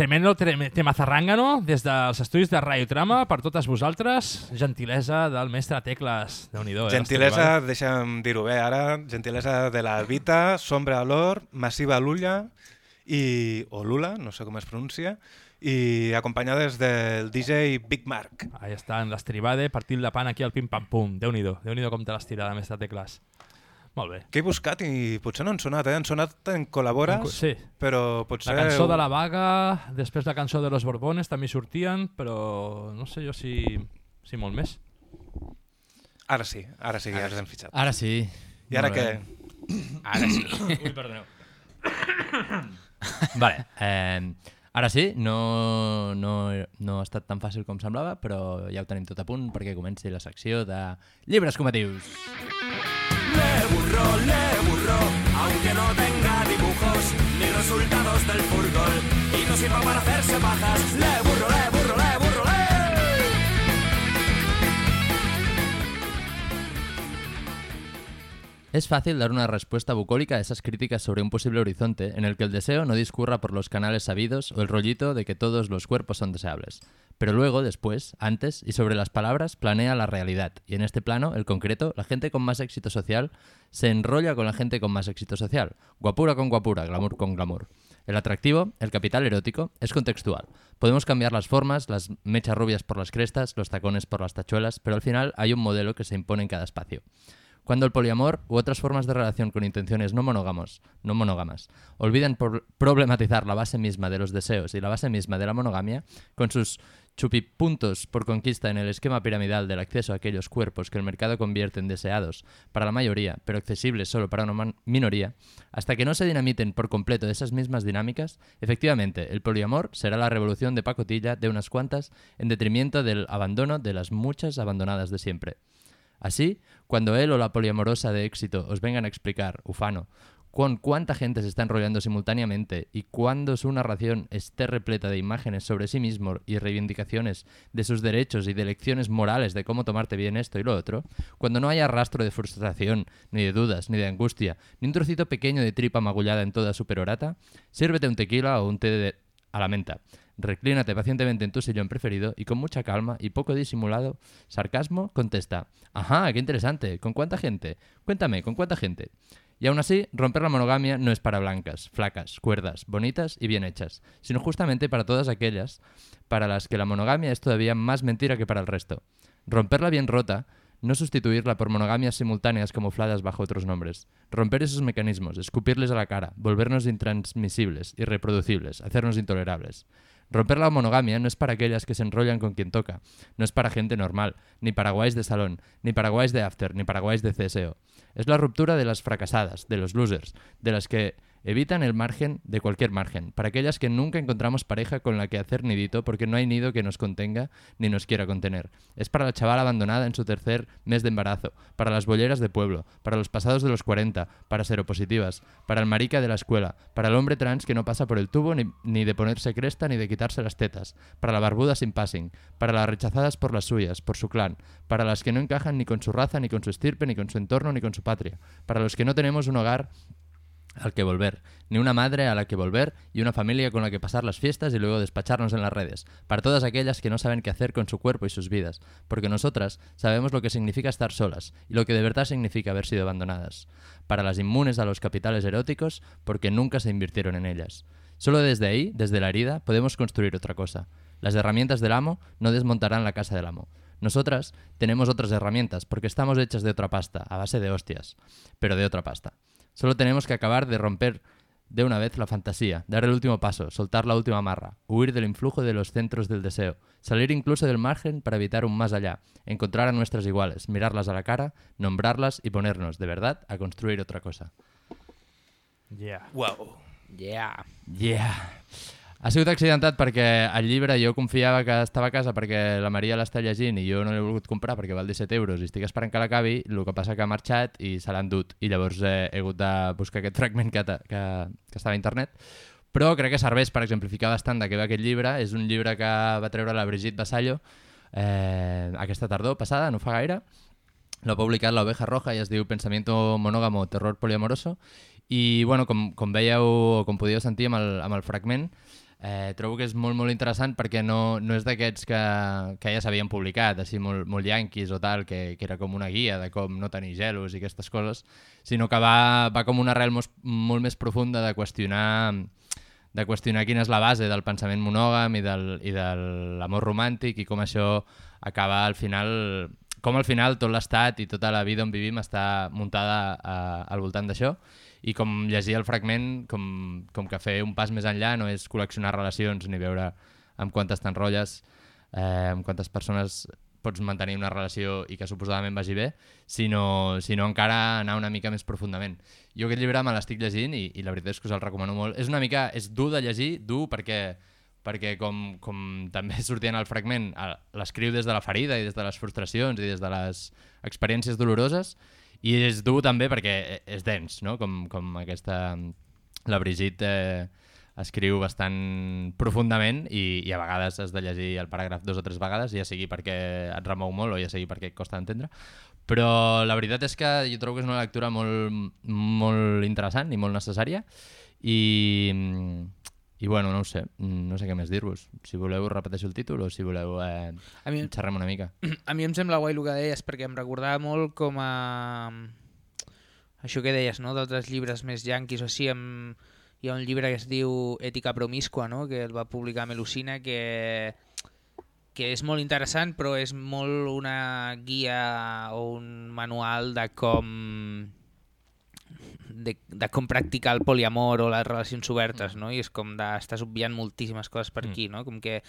Tremendo trem- tema zarrangano des dels estudis de Radio Trama per totes vosaltres. Gentilesa del mestre Tecles. déu nhi eh? Gentilesa, deixa'm dir-ho bé ara, gentilesa de la Vita, Sombra Olor, Massiva Lulla i, o Lula, no sé com es pronuncia, i acompanyades del DJ Big Mark. Ahí està, en l'estribade, partint la pan aquí al pim-pam-pum. Déu-n'hi-do, déu nhi déu com te l'has tirada, mestre Tecles. Molt bé. Que he buscat i potser no han sonat, eh? Han sonat en col·labores, En co- sí. però potser... La cançó de la vaga, després la cançó de los Borbones també sortien, però no sé jo si, si molt més. Ara sí, ara sí, Ara ara, sí. hem fitxat. Ara sí. I ara què? Ara sí. (coughs) Ui, perdoneu. (coughs) vale, eh, ara sí, no, no, no ha estat tan fàcil com semblava, però ja ho tenim tot a punt perquè comenci la secció de llibres comatius. Le burro, le burro, aunque que no tenga dibujos ni resultados del furgol y no sirva para hacerse pajas. Le burro, le Es fácil dar una respuesta bucólica a esas críticas sobre un posible horizonte en el que el deseo no discurra por los canales sabidos o el rollito de que todos los cuerpos son deseables. Pero luego, después, antes y sobre las palabras, planea la realidad. Y en este plano, el concreto, la gente con más éxito social se enrolla con la gente con más éxito social. Guapura con guapura, glamour con glamour. El atractivo, el capital erótico, es contextual. Podemos cambiar las formas, las mechas rubias por las crestas, los tacones por las tachuelas, pero al final hay un modelo que se impone en cada espacio. Cuando el poliamor u otras formas de relación con intenciones no monógamos, no monógamas, olvidan por- problematizar la base misma de los deseos y la base misma de la monogamia, con sus chupipuntos por conquista en el esquema piramidal del acceso a aquellos cuerpos que el mercado convierte en deseados para la mayoría, pero accesibles solo para una minoría, hasta que no se dinamiten por completo esas mismas dinámicas, efectivamente, el poliamor será la revolución de pacotilla de unas cuantas en detrimento del abandono de las muchas abandonadas de siempre. Así, cuando él o la poliamorosa de éxito os vengan a explicar, ufano, con cuánta gente se está enrollando simultáneamente y cuando su narración esté repleta de imágenes sobre sí mismo y reivindicaciones de sus derechos y de lecciones morales de cómo tomarte bien esto y lo otro, cuando no haya rastro de frustración, ni de dudas, ni de angustia, ni un trocito pequeño de tripa magullada en toda su perorata, sírvete un tequila o un té de- a la menta. Reclínate pacientemente en tu sillón preferido y con mucha calma y poco disimulado sarcasmo contesta, ajá, qué interesante, ¿con cuánta gente? Cuéntame, ¿con cuánta gente? Y aún así, romper la monogamia no es para blancas, flacas, cuerdas, bonitas y bien hechas, sino justamente para todas aquellas para las que la monogamia es todavía más mentira que para el resto. Romperla bien rota, no sustituirla por monogamias simultáneas camufladas bajo otros nombres. Romper esos mecanismos, escupirles a la cara, volvernos intransmisibles, irreproducibles, hacernos intolerables. Romper la monogamia no es para aquellas que se enrollan con quien toca, no es para gente normal, ni para guays de salón, ni para guays de after, ni para guays de CSO. Es la ruptura de las fracasadas, de los losers, de las que evitan el margen de cualquier margen, para aquellas que nunca encontramos pareja con la que hacer nidito porque no hay nido que nos contenga ni nos quiera contener. Es para la chavala abandonada en su tercer mes de embarazo, para las bolleras de pueblo, para los pasados de los 40, para seropositivas, para el marica de la escuela, para el hombre trans que no pasa por el tubo ni, ni de ponerse cresta ni de quitarse las tetas, para la barbuda sin passing, para las rechazadas por las suyas, por su clan, para las que no encajan ni con su raza, ni con su estirpe, ni con su entorno, ni con su patria, para los que no tenemos un hogar al que volver, ni una madre a la que volver y una familia con la que pasar las fiestas y luego despacharnos en las redes, para todas aquellas que no saben qué hacer con su cuerpo y sus vidas, porque nosotras sabemos lo que significa estar solas y lo que de verdad significa haber sido abandonadas, para las inmunes a los capitales eróticos porque nunca se invirtieron en ellas. Solo desde ahí, desde la herida, podemos construir otra cosa. Las herramientas del amo no desmontarán la casa del amo. Nosotras tenemos otras herramientas porque estamos hechas de otra pasta, a base de hostias, pero de otra pasta. Solo tenemos que acabar de romper de una vez la fantasía, dar el último paso, soltar la última marra, huir del influjo de los centros del deseo, salir incluso del margen para evitar un más allá, encontrar a nuestras iguales, mirarlas a la cara, nombrarlas y ponernos, de verdad, a construir otra cosa. Yeah. Wow. Yeah. Yeah. Ha sigut accidentat perquè el llibre jo confiava que estava a casa perquè la Maria l'està llegint i jo no l'he volgut comprar perquè val 17 euros i estic esperant que l'acabi, el que passa que ha marxat i se l'ha endut i llavors eh, he hagut de buscar aquest fragment que, que, que estava a internet però crec que serveix per exemplificar bastant de què va aquest llibre. És un llibre que va treure la Brigitte Vassallo eh, aquesta tardor passada, no fa gaire. L'ha publicat La Oveja Roja i es diu Pensamiento monógamo, terror poliamoroso. I, bueno, com, com veieu o com podíeu sentir amb el, amb el fragment, eh, trobo que és molt, molt interessant perquè no, no és d'aquests que, que ja s'havien publicat, així molt, molt yanquis o tal, que, que era com una guia de com no tenir gelos i aquestes coses, sinó que va, va com una arrel mos, molt més profunda de qüestionar de qüestionar quina és la base del pensament monògam i, del, i de l'amor romàntic i com això acaba al final com al final tot l'estat i tota la vida on vivim està muntada a, al voltant d'això i com llegir el fragment com, com que fer un pas més enllà no és col·leccionar relacions ni veure amb quantes t'enrotlles eh, amb quantes persones pots mantenir una relació i que suposadament vagi bé, sinó, sinó encara anar una mica més profundament. Jo aquest llibre me l'estic llegint i, i la veritat és que us el recomano molt. És una mica, és dur de llegir, dur perquè perquè com, com també (laughs) sortia en el fragment, l'escriu des de la ferida i des de les frustracions i des de les experiències doloroses I és dur també perquè és dens, no? Com, com aquesta... La Brigitte eh, escriu bastant profundament i, i a vegades has de llegir el paràgraf dos o tres vegades, ja sigui perquè et remou molt o ja sigui perquè et costa d'entendre. Però la veritat és que jo trobo que és una lectura molt, molt interessant i molt necessària i, i bueno, no ho sé, no sé què més dir-vos. Si voleu repeteixo el títol o si voleu eh, A mi- xerrem una mica. (clears throat) A mi em sembla guai el que deies, perquè em recordava molt com a... Això que deies, no?, d'altres llibres més yanquis o així, em... hi ha un llibre que es diu Ètica promiscua, no?, que el va publicar Melusina, que que és molt interessant, però és molt una guia o un manual de com de, de com practicar el poliamor o les relacions obertes, no? I és com de, estàs obviant moltíssimes coses per Mm. aquí, no? Com que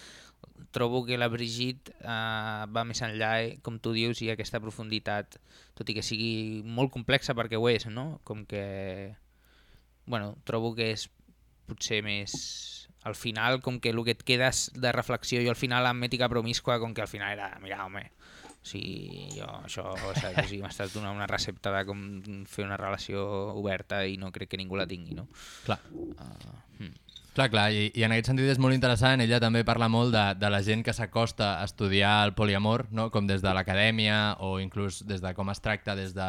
trobo que la Brigitte eh, va més enllà, eh, com tu dius, i aquesta profunditat, tot i que sigui molt complexa perquè ho és, no? Com que, bueno, trobo que és potser més al final, com que el que et quedes de reflexió i al final amb ètica promiscua, com que al final era, mira, home, o sigui, jo això, saps? O sigui, m'estàs donant una recepta de com fer una relació oberta i no crec que ningú la tingui, no? Clar. Uh, mm. Clar, clar, i, i en aquest sentit és molt interessant, ella també parla molt de, de la gent que s'acosta a estudiar el poliamor, no? com des de l'acadèmia o inclús des de com es tracta des de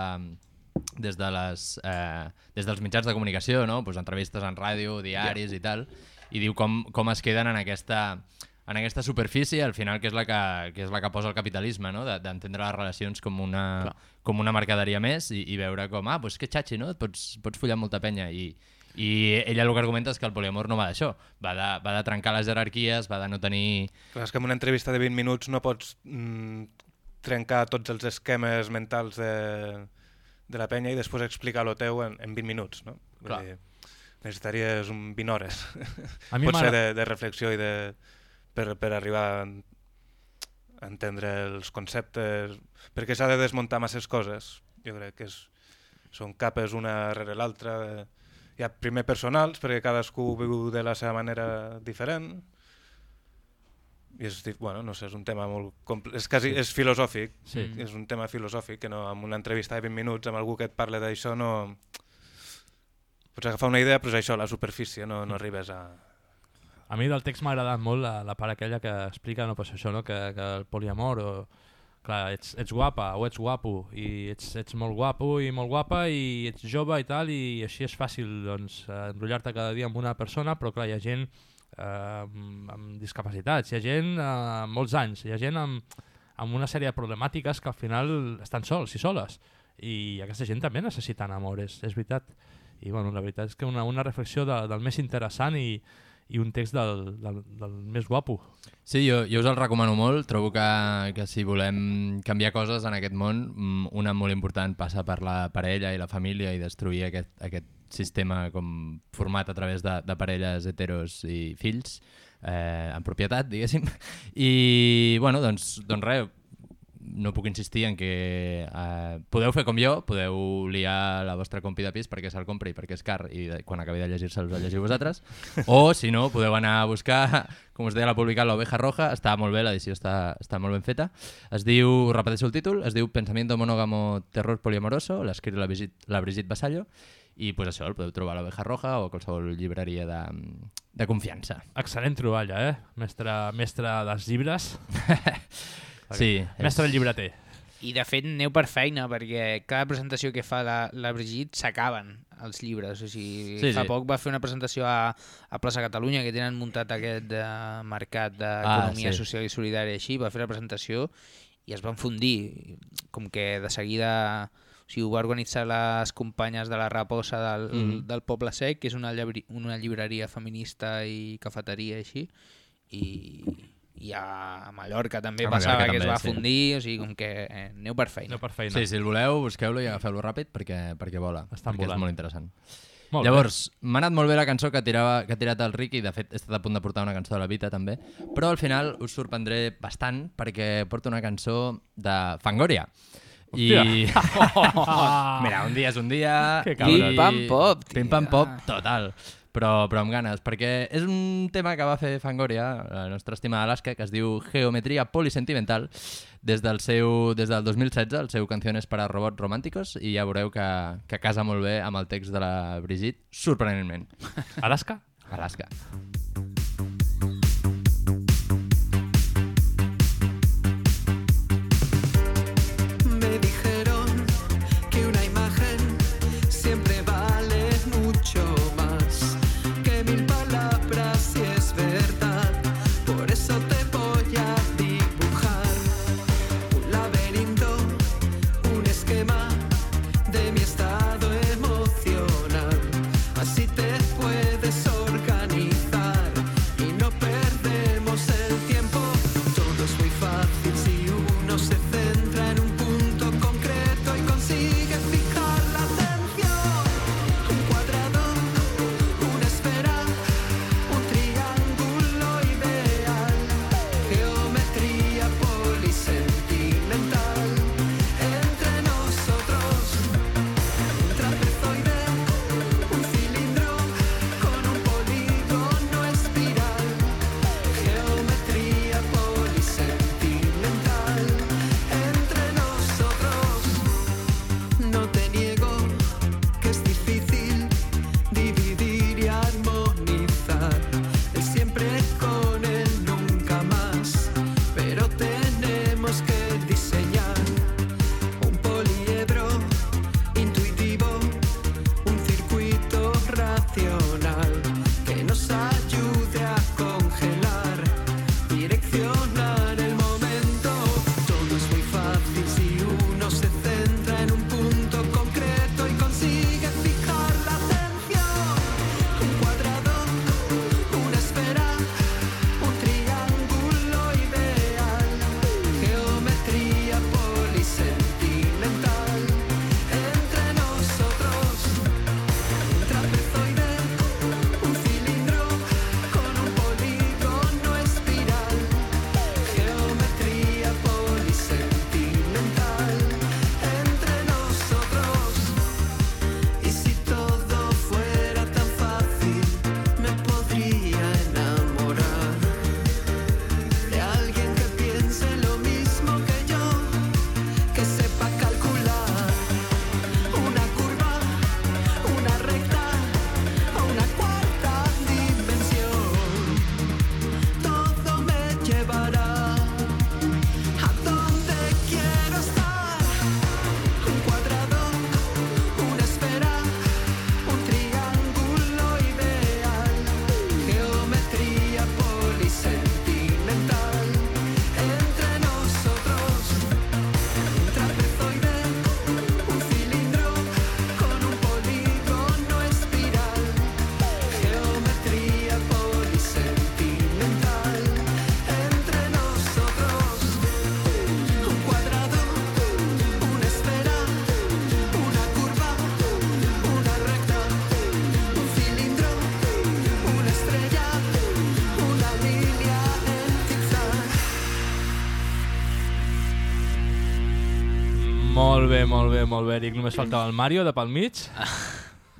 des, de les, eh, des dels mitjans de comunicació, no? pues entrevistes en ràdio, diaris yeah. i tal, i diu com, com es queden en aquesta, en aquesta superfície, al final, que és la que, que, és la que posa el capitalisme, no? De- d'entendre les relacions com una, com una mercaderia més i, i veure com, ah, doncs que xatxi, no? Et pots, pots follar molta penya. I, I ella el que argumenta és que el poliamor no va d'això, va, de, va de trencar les jerarquies, va de no tenir... Clar, és que en una entrevista de 20 minuts no pots mm, trencar tots els esquemes mentals de, de la penya i després explicar lo teu en, en 20 minuts, no? Vull Clar. Dir, necessitaries un 20 hores. A mi Pot ser de, de reflexió i de, per, per arribar a en- a entendre els conceptes, perquè s'ha de desmuntar masses coses. Jo crec que és, són capes una rere l'altra. Hi ha primer personals, perquè cadascú viu de la seva manera diferent, i és, bueno, no sé, és un tema molt compl és, quasi, Sí. és filosòfic, Sí. és un tema filosòfic que no, amb una entrevista de 20 minuts amb algú que et parla d'això no... Pots agafar una idea, però és això, la superfície, no, no arribes a... A mi del text m'ha agradat molt la, la part aquella que explica no, pues això, no? que, que el poliamor, o, clar, ets, ets guapa o ets guapo, i ets, ets molt guapo i molt guapa i ets jove i tal, i així és fàcil doncs, enrotllar-te cada dia amb una persona, però clar, hi ha gent eh, amb, discapacitats, hi ha gent eh, amb molts anys, hi ha gent amb, amb una sèrie de problemàtiques que al final estan sols i soles, i aquesta gent també necessiten amor, és, és veritat. I bueno, la veritat és que una, una reflexió de, del més interessant i, i un text del, del, del més guapo. Sí, jo, jo us el recomano molt. Trobo que, que si volem canviar coses en aquest món, mm, una molt important passa per la parella i la família i destruir aquest, aquest sistema com format a través de, de parelles heteros i fills eh, en propietat, diguéssim. (laughs) I, bueno, doncs, doncs res, no puc insistir en que eh, podeu fer com jo, podeu liar la vostra compi de pis perquè se'l compri perquè és car i de, quan acabi de llegir-se'l el llegiu vosaltres. (laughs) O si no podeu anar a buscar com us deia la publicat l'Oveja Roja. Està molt bé, l'edició està, està molt ben feta. Es diu, repeteixo el títol es diu Pensamiento monógamo terror poliamoroso l'escriu la, Brigitte- la Brigitte Basallo. I pues això, el podeu trobar a l'Oveja Roja o a qualsevol llibreria de, de confiança. Excel·lent troballa, eh? Mestre, mestre dels llibres. (laughs) Sí, Mestre és- llibreter. I de fet aneu per feina, perquè cada presentació que fa la, la Brigitte s'acaben els llibres. O sigui, Sí, fa sí. poc va fer una presentació a, a Plaça Catalunya, que tenen muntat aquest uh, mercat d'economia Ah, sí. social i solidària així, va fer la presentació i es van fundir. Com que de seguida o sigui, ho va organitzar les companyes de la Raposa del, Mhm. del Poble Sec, que és una, llibri, una llibreria feminista i cafeteria així, i, i a Mallorca també A passava Mallorca que es també, va sí. fundir, o sigui, com que eh, aneu per feina. Aneu per feina. Sí, si el voleu, busqueu-lo i agafeu-lo ràpid perquè, perquè vola, Estan perquè volant. és molt interessant. Molt bé. Llavors, m'ha anat molt bé la cançó que, tirava, que ha tirat el Ricky, de fet he estat a punt de portar una cançó de la Vita també, però al final us sorprendré bastant perquè porto una cançó de Fangoria. I... (laughs) Mira, un dia és un dia... Que. Pim, pam, pop, Pim pam pop, total. Però, però amb ganes, perquè és un tema que va fer Fangoria, la nostra estimada Alaska, que es diu Geometria Polisentimental, des del, seu, des del 2016, el seu Canciones para robots romànticos, i ja veureu que, que casa molt bé amb el text de la Brigitte, sorprenentment. Alaska? Alaska. Me molt bé, Eric. Només faltava el Mario de pel mig.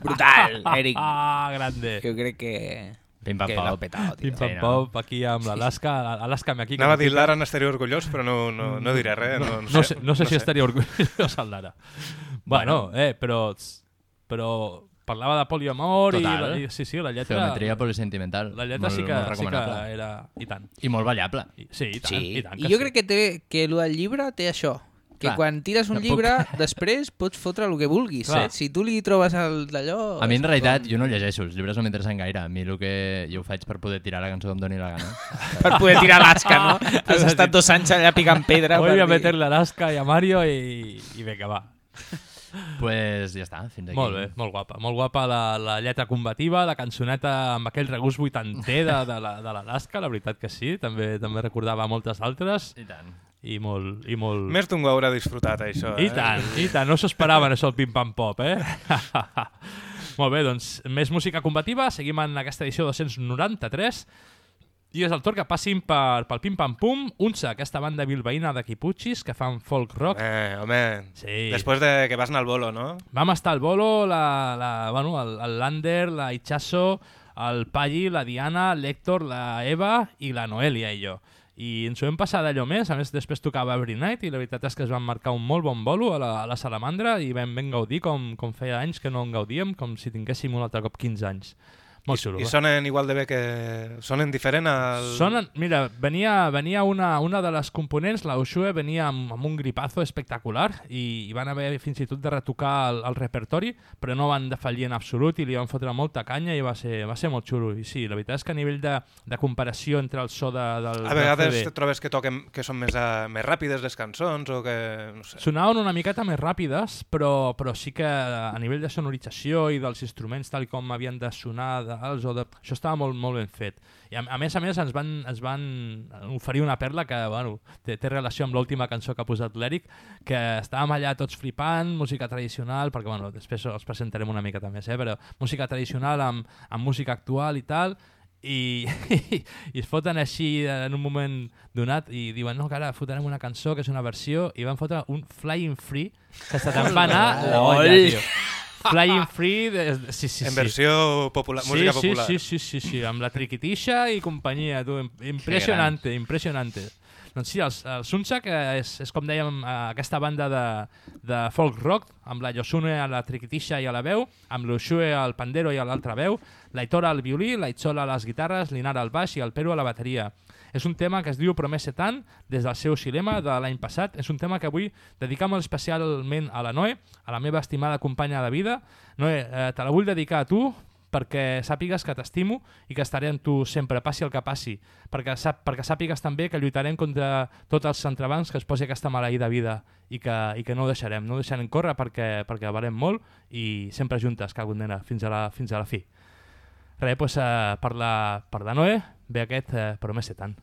Brutal, (laughs) Eric. Ah, grande. Jo crec que... Pim pam que l'ha petado, tio. Pim pam pop, aquí amb l'Alaska. Alaska aquí. que Anava a no dir l'ara n'estaria orgullós, però no, no, no diré res. No, No, no, sé, no sé si estaria orgullós el d'ara. Bueno, eh, però, però parlava de poliamor i, Total. la, i sí, sí, la lletra... Geometria polisentimental. La lletra Molt- sí, que, sí que era... I tant. I molt ballable. I, sí, i tant, Sí, i tant i que jo sí. crec que, té, que el del llibre té això. Que Clar, quan tires un tampoc- llibre, després pots fotre el que vulguis. Clar. Eh? Si tu li trobes el d'allò... A mi en realitat jo no llegeixo, els llibres no m'interessen gaire. A mi el que jo ho faig per poder tirar la cançó que em doni la gana. (laughs) Per poder tirar l'asca, no? (laughs) Has estat dos anys allà picant pedra. Voy per a dir- meterle a Alaska i a Mario i, i vinga, va. (laughs) pues ja està, fins aquí. Molt bé, molt guapa. Molt guapa la, la lletra combativa, la cançoneta amb aquell regust vuitanter de, de la- de l'Alaska, la veritat que sí. També també recordava moltes altres. I tant. I molt... I molt... Més d'un ho haurà disfrutat, això. I eh? tant, i tant. No s'ho esperaven, això, el pim-pam-pop, eh? (laughs) Molt bé, doncs, més música combativa. Seguim en aquesta edició 293. I és el torn que passin per, pel Pim Pam Pum, Unsa, aquesta banda bilbaïna de Kipuchis que fan folk rock. Eh, home, Sí. després de que vas anar al bolo, no? Vam estar al bolo, la, la, bueno, el, el Lander, la Ichazo, el Palli, la Diana, l'Héctor, la Eva i la Noelia i jo. I ens ho vam passar d'allò més, a més després tocava Every Night i la veritat és que es van marcar un molt bon bolo a la, a la Salamandra i vam, vam gaudir com, com feia anys que no en gaudíem, com si tinguéssim un altre cop 15 anys. Molt xulo. I eh? sonen igual de bé que... Sonen diferent al... Sonen, mira, venia, venia una, una de les components, la Ushue, venia amb, amb un gripazo espectacular i, i van haver fins i tot de retocar el, el repertori, però no van defallir en absolut i li van fotre molta canya i va ser, va ser molt xulo. I sí, la veritat és que a nivell de, de comparació entre el so de, del A vegades te trobes que toquen que són més, a, més ràpides les cançons o que... No sé. Sonaven una miqueta més ràpides, però, però sí que a nivell de sonorització i dels instruments tal com havien de sonar dels, o de... això estava molt, molt ben fet. I a, a més a més ens van, ens van oferir una perla que bueno, té, té relació amb l'última cançó que ha posat l'Eric, que estàvem allà tots flipant, música tradicional, perquè bueno, després els presentarem una mica també, eh? però música tradicional amb, amb música actual i tal, i, (laughs) i es foten així en un moment donat i diuen no, que ara fotrem una cançó que és una versió i van fotre un Flying Free que se te'n va anar la olla, tio. Flying Free, de, sí, sí, En sí. versió popular- sí, música sí, popular. Sí, sí, sí, sí, amb la triquitisha i companyia, tu, im- impressionante, impressionante. Doncs sí, el, el Sunchak eh, és, és com dèiem, eh, aquesta banda de, de folk rock, amb la Yosune a la triquitisha i a la veu, amb l'Ushue al pandero i a l'altra veu, l'Aitora al violí, l'Aitzola a les guitarres, l'Inara al baix i el Peru a la bateria. És un tema que es diu Promese tant, des del seu cinema de l'any passat. És un tema que avui dedicar molt especialment a la Noe, a la meva estimada companya de vida. Noe, eh, te la vull dedicar a tu perquè sàpigues que t'estimo i que estaré amb tu sempre, passi el que passi, perquè, sap, perquè sàpigues també que lluitarem contra tots els entrebancs que es posi aquesta maleïda vida i que, i que no ho deixarem, no ho deixarem córrer perquè, perquè valem molt i sempre juntes, cago en nena, fins a la, fins a la fi. Res, doncs, eh, per, la, per la Noe ve aquest eh, Promese tant.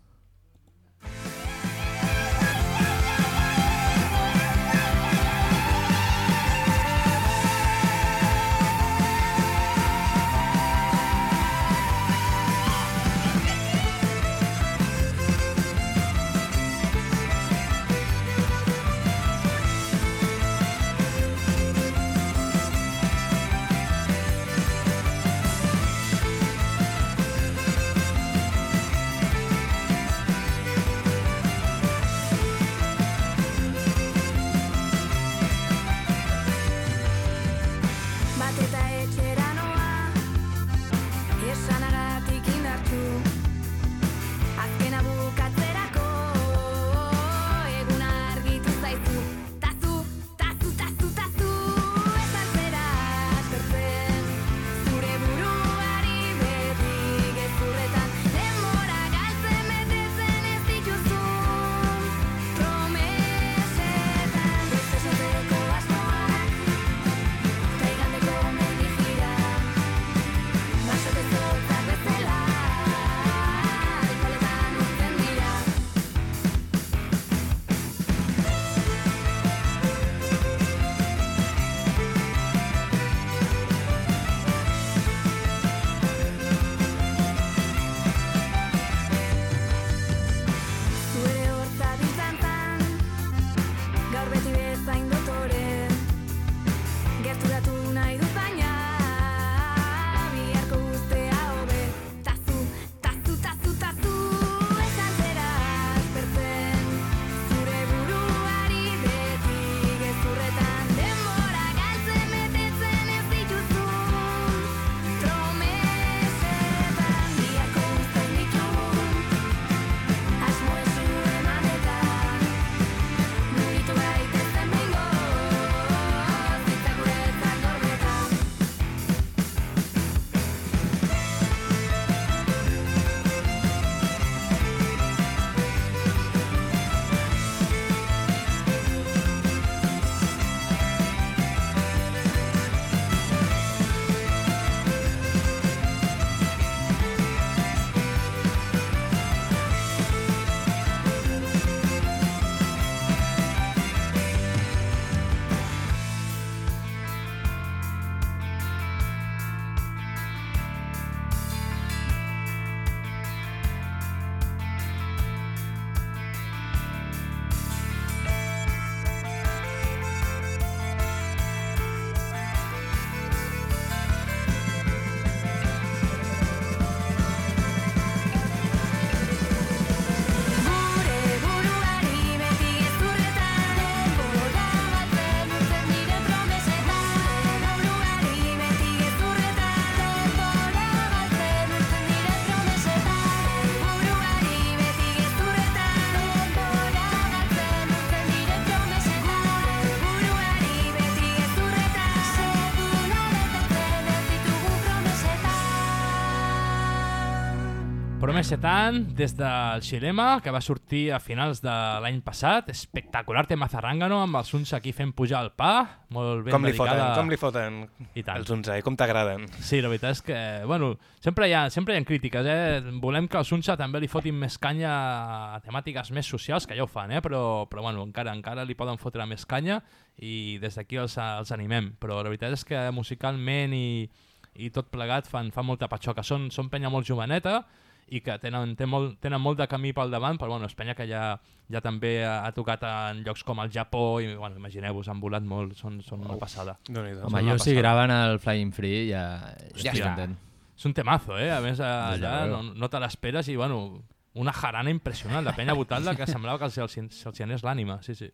Tant des del Xilema, que va sortir a finals de l'any passat. Espectacular tema zarrangano, amb els uns aquí fent pujar el pa. Molt ben Com li dedicada. foten, com li foten I tant. els Unza i com t'agraden? Sí, la veritat és que, bueno, sempre hi ha, sempre hi ha crítiques, eh? Volem que els Unsa també li fotin més canya a temàtiques més socials, que ja ho fan, eh? Però, però bueno, encara encara li poden fotre més canya i des d'aquí els, els animem. Però la veritat és que musicalment i, i tot plegat fan, fan molta patxoca. Són, són penya molt joveneta i que tenen, tenen, molt, tenen molt de camí pel davant, però bueno, és penya que ja, ja també ha, ha tocat en llocs com el Japó i bueno, imagineu-vos, han volat molt, són, són una passada. Déu-n'hi-do. Home, Són jo si graven el Flying Free ja, ja estic content. És un temazo, eh? A més, de allà no, no te l'esperes i, bueno, una jarana impressionant. La penya votant que semblava que se'ls se anés l'ànima. Sí, sí.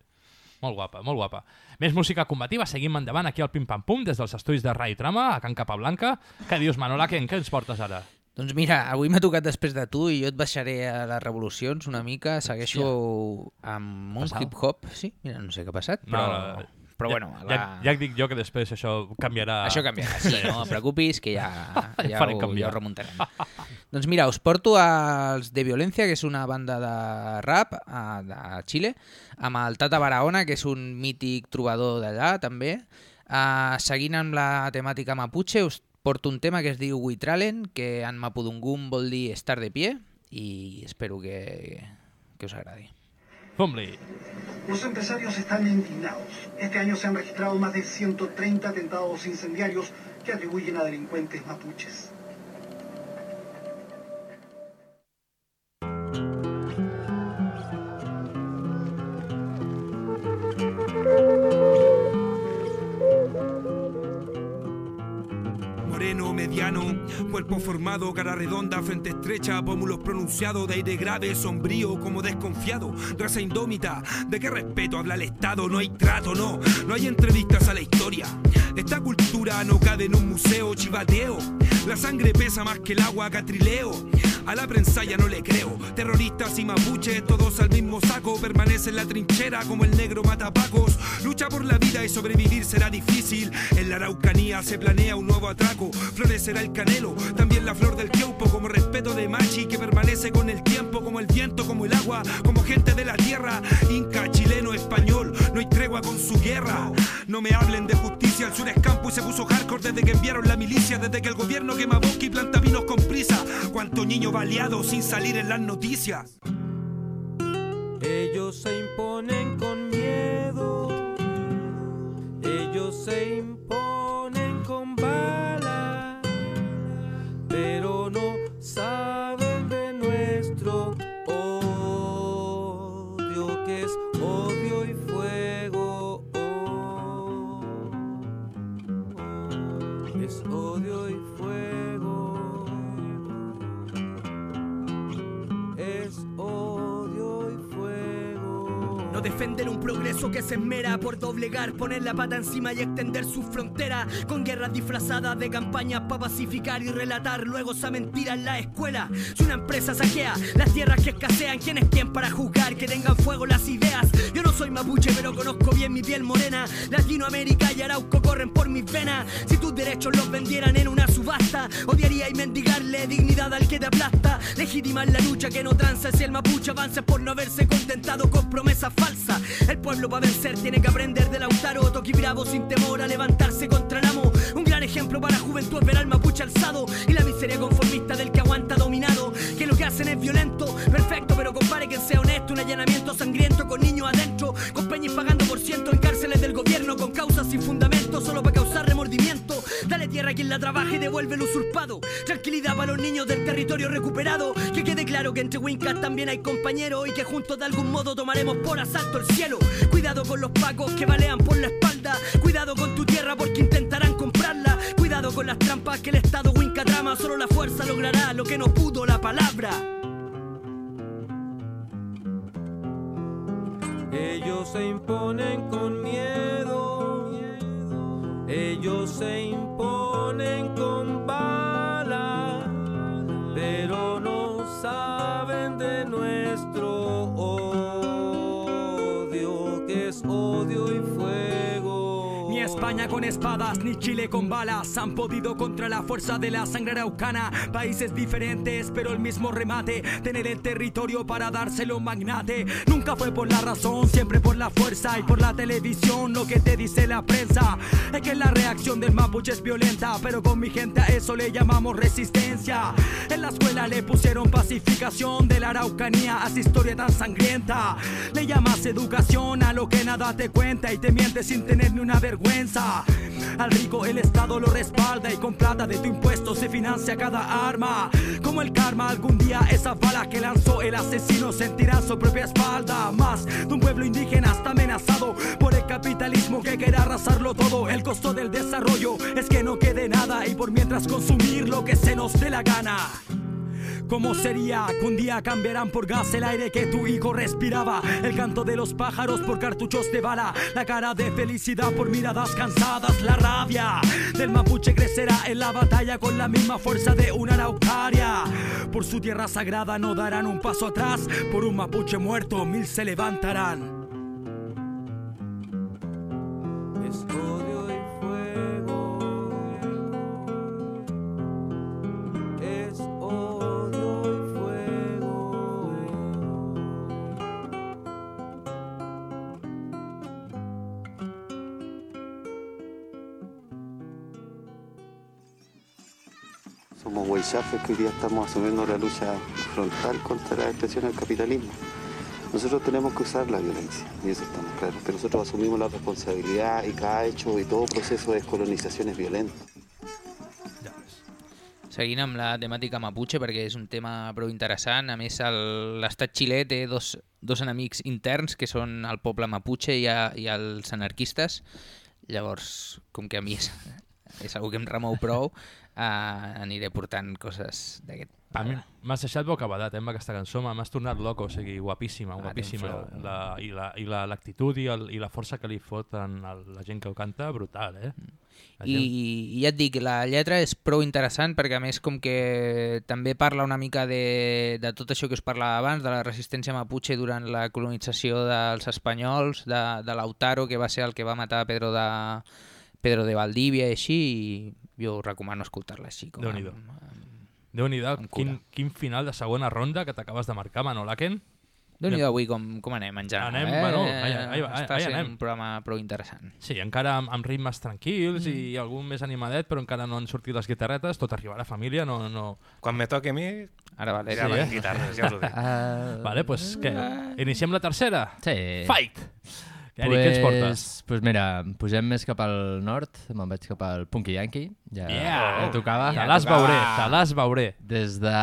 Molt guapa, molt guapa. Més música combativa, seguim endavant aquí al Pim Pam Pum, des dels estudis de Rai Trama, a Can Capablanca. Què dius, Manola, què, què ens portes ara? Doncs mira, avui m'ha tocat després de tu i jo et baixaré a les revolucions una mica, segueixo amb un hip-hop. Sí, mira, no sé què ha passat, però, No, però ja, bueno... Ja, ja et dic jo que després això canviarà... Això canviarà, sí, no et preocupis, que ja, (laughs) Ja ho, canviar. ja ho remuntarem. doncs mira, us porto als De Violencia, que és una banda de rap a, de Xile, amb el Tata Barahona, que és un mític trobador d'allà, també. Uh, seguint amb la temàtica mapuche, us porto un tema que es diu Huitralen, que en mapudungún vol dir estar de pie, i espero que, que us agradi. Fum-li! Los empresarios están indignados. Este año se han registrado más de 130 atentados incendiarios que atribuyen a delincuentes mapuches. Mediano, cuerpo formado, cara redonda, frente estrecha, pómulos pronunciados, de aire grave, sombrío, como desconfiado, raza indómita, ¿de qué respeto habla el Estado? No hay trato, no, no hay entrevistas a la historia. Esta cultura no cabe en un museo chivateo. La sangre pesa más que el agua catrileo. A la prensa ya no le creo. Terroristas y mapuches, todos al mismo saco. Permanece en la trinchera como el negro matapacos. Lucha por la vida y sobrevivir será difícil. En la Araucanía se planea un nuevo atraco. Florecerá el canelo, también la flor del queupo. Como respeto de machi que permanece con el tiempo. Como el viento, como el agua, como gente de la tierra. Inca, chileno, español, no hay tregua con su guerra. No me hablen de justicia, el sur es campo y se puso hardcore desde que enviaron la milicia, desde que el gobierno quema bosque y planta vinos con prisa. Cuánto niño baleado sin salir en las noticias. Ellos se imponen con miedo, ellos se imponen pero no saben defender un progreso que se esmera por doblegar, poner la pata encima y extender su frontera con guerras disfrazadas de campañas para pacificar y relatar luego esa mentira en la escuela. Si una empresa saquea las tierras que escasean, ¿quién es quién para juzgar que tengan fuego las ideas? Yo no soy mapuche, pero conozco bien mi piel morena. Latinoamérica y Arauco corren por mis venas. Si tus derechos los vendieran en una subasta, odiaría y mendigarle dignidad al que te aplasta. Legitimar la lucha que no tranza si el mapuche avanza por no haberse contentado con promesas falsas. El pueblo para vencer tiene que aprender de Lautaro, Toki Bravo sin temor a levantarse contra el amo. Un gran ejemplo para la juventud ver al mapuche alzado y la miseria conformista del que aguanta dominado. Hacen es violento, perfecto, pero compare que sea honesto. Un allanamiento sangriento con niños adentro, con peñas pagando por ciento en cárceles del gobierno, con causas sin fundamento, solo para causar remordimiento. Dale tierra a quien la trabaje y devuelve el usurpado. Tranquilidad para los niños del territorio recuperado. Que quede claro que entre Wincas también hay compañeros y que juntos de algún modo tomaremos por asalto el cielo. Cuidado con los pacos que balean por la espalda. Cuidado con tu tierra porque intentarán comprarla. Con las trampas que el Estado Winca trama. Solo la fuerza logrará lo que no pudo la palabra. Ellos se imponen con miedo, ellos se imponen con bala, España con espadas ni Chile con balas han podido contra la fuerza de la sangre araucana. Países diferentes, pero el mismo remate. Tener el territorio para dárselo magnate. Nunca fue por la razón, siempre por la fuerza y por la televisión. Lo que te dice la prensa es que la reacción del mapuche es violenta, pero con mi gente a eso le llamamos resistencia. En la escuela le pusieron pacificación de la araucanía a esa historia tan sangrienta. Le llamas educación a lo que nada te cuenta y te mientes sin tener ni una vergüenza. Al rico el Estado lo respalda y con plata de tu impuesto se financia cada arma. Como el karma, algún día esa bala que lanzó el asesino sentirá su propia espalda. Más de un pueblo indígena está amenazado por el capitalismo que quiere arrasarlo todo. El costo del desarrollo es que no quede nada y por mientras consumir lo que se nos dé la gana. ¿Cómo sería que un día cambiarán por gas el aire que tu hijo respiraba? El canto de los pájaros por cartuchos de bala, la cara de felicidad por miradas cansadas, la rabia del mapuche crecerá en la batalla con la misma fuerza de una araucaria. Por su tierra sagrada no darán un paso atrás, por un mapuche muerto mil se levantarán. Weishafes que hoy día estamos asumiendo la lucha frontal contra la expresión del capitalismo. Nosotros tenemos que usar la violencia, y eso estamos claros, que nosotros asumimos la responsabilidad y cada hecho y todo proceso de descolonización es violento. Seguint amb la temàtica Mapuche, perquè és un tema prou interessant. A més, l'estat xilè té dos, dos enemics interns, que són el poble Mapuche i, a, i els anarquistes. Llavors, com que a mi és, és algo que em remou prou, eh, aniré portant coses d'aquest A mi m'has deixat bocabadat eh, amb aquesta cançó, m'ha- m'has tornat loco, o sigui, guapíssima, guapíssima. té un flow. La, I la- i la- l'actitud i, el, i la força que li foten el, la gent que ho canta, brutal, eh? La I, I ja et dic, la lletra és prou interessant perquè a més com que també parla una mica de, de tot això que us parlava abans, de la resistència mapuche durant la colonització dels espanyols, de, de Lautaro, que va ser el que va matar Pedro de, Pedro de Valdivia i així, i jo us recomano escoltar-la així. Com Déu-n'hi-do. Déu-n'hi-do, amb quin, quin final de segona ronda que t'acabes de marcar, Manolaken. Déu-n'hi-do avui com, com anem en general. Anem, eh? bueno, allà- allà- Està sent anem. un programa prou interessant. Sí, encara amb, amb ritmes tranquils Mm. i algun més animadet, però encara no han sortit les guitarretes, tot arribarà a família, no... no... Quan me toqui a mi, Ara vale. ja van guitarres, ja us ho dic. Uh... Vale, pues què? Iniciem la tercera? Sí. Fight! Eric, què ens portes? Pues mira, pugem més cap al nord, me'n vaig cap al Punky Yankee. Ja, Yeah! ja tocava. Te les veuré, te les veuré. Des de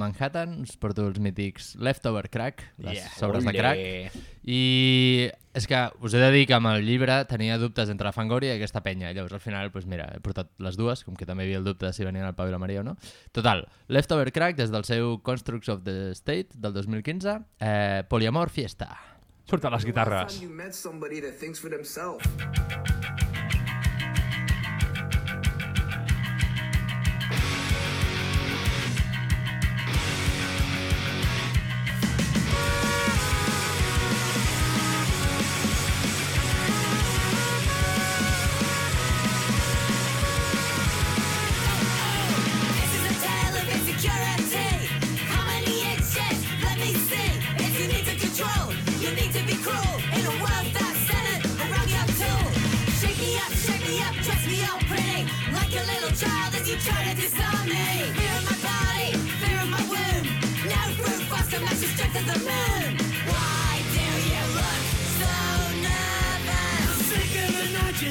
Manhattan us porto els mítics Leftover Crack, les Yeah. sobres de Ole. crack. I és que us he de dir que amb el llibre tenia dubtes entre la Fangoria i aquesta penya. Llavors al final, pues mira, he portat les dues, com que també hi havia el dubte de si venien al Pau i la Maria o no. Total, Leftover Crack des del seu Constructs of the State del 2015, eh, Poliamor Fiesta. Surten les guitarres.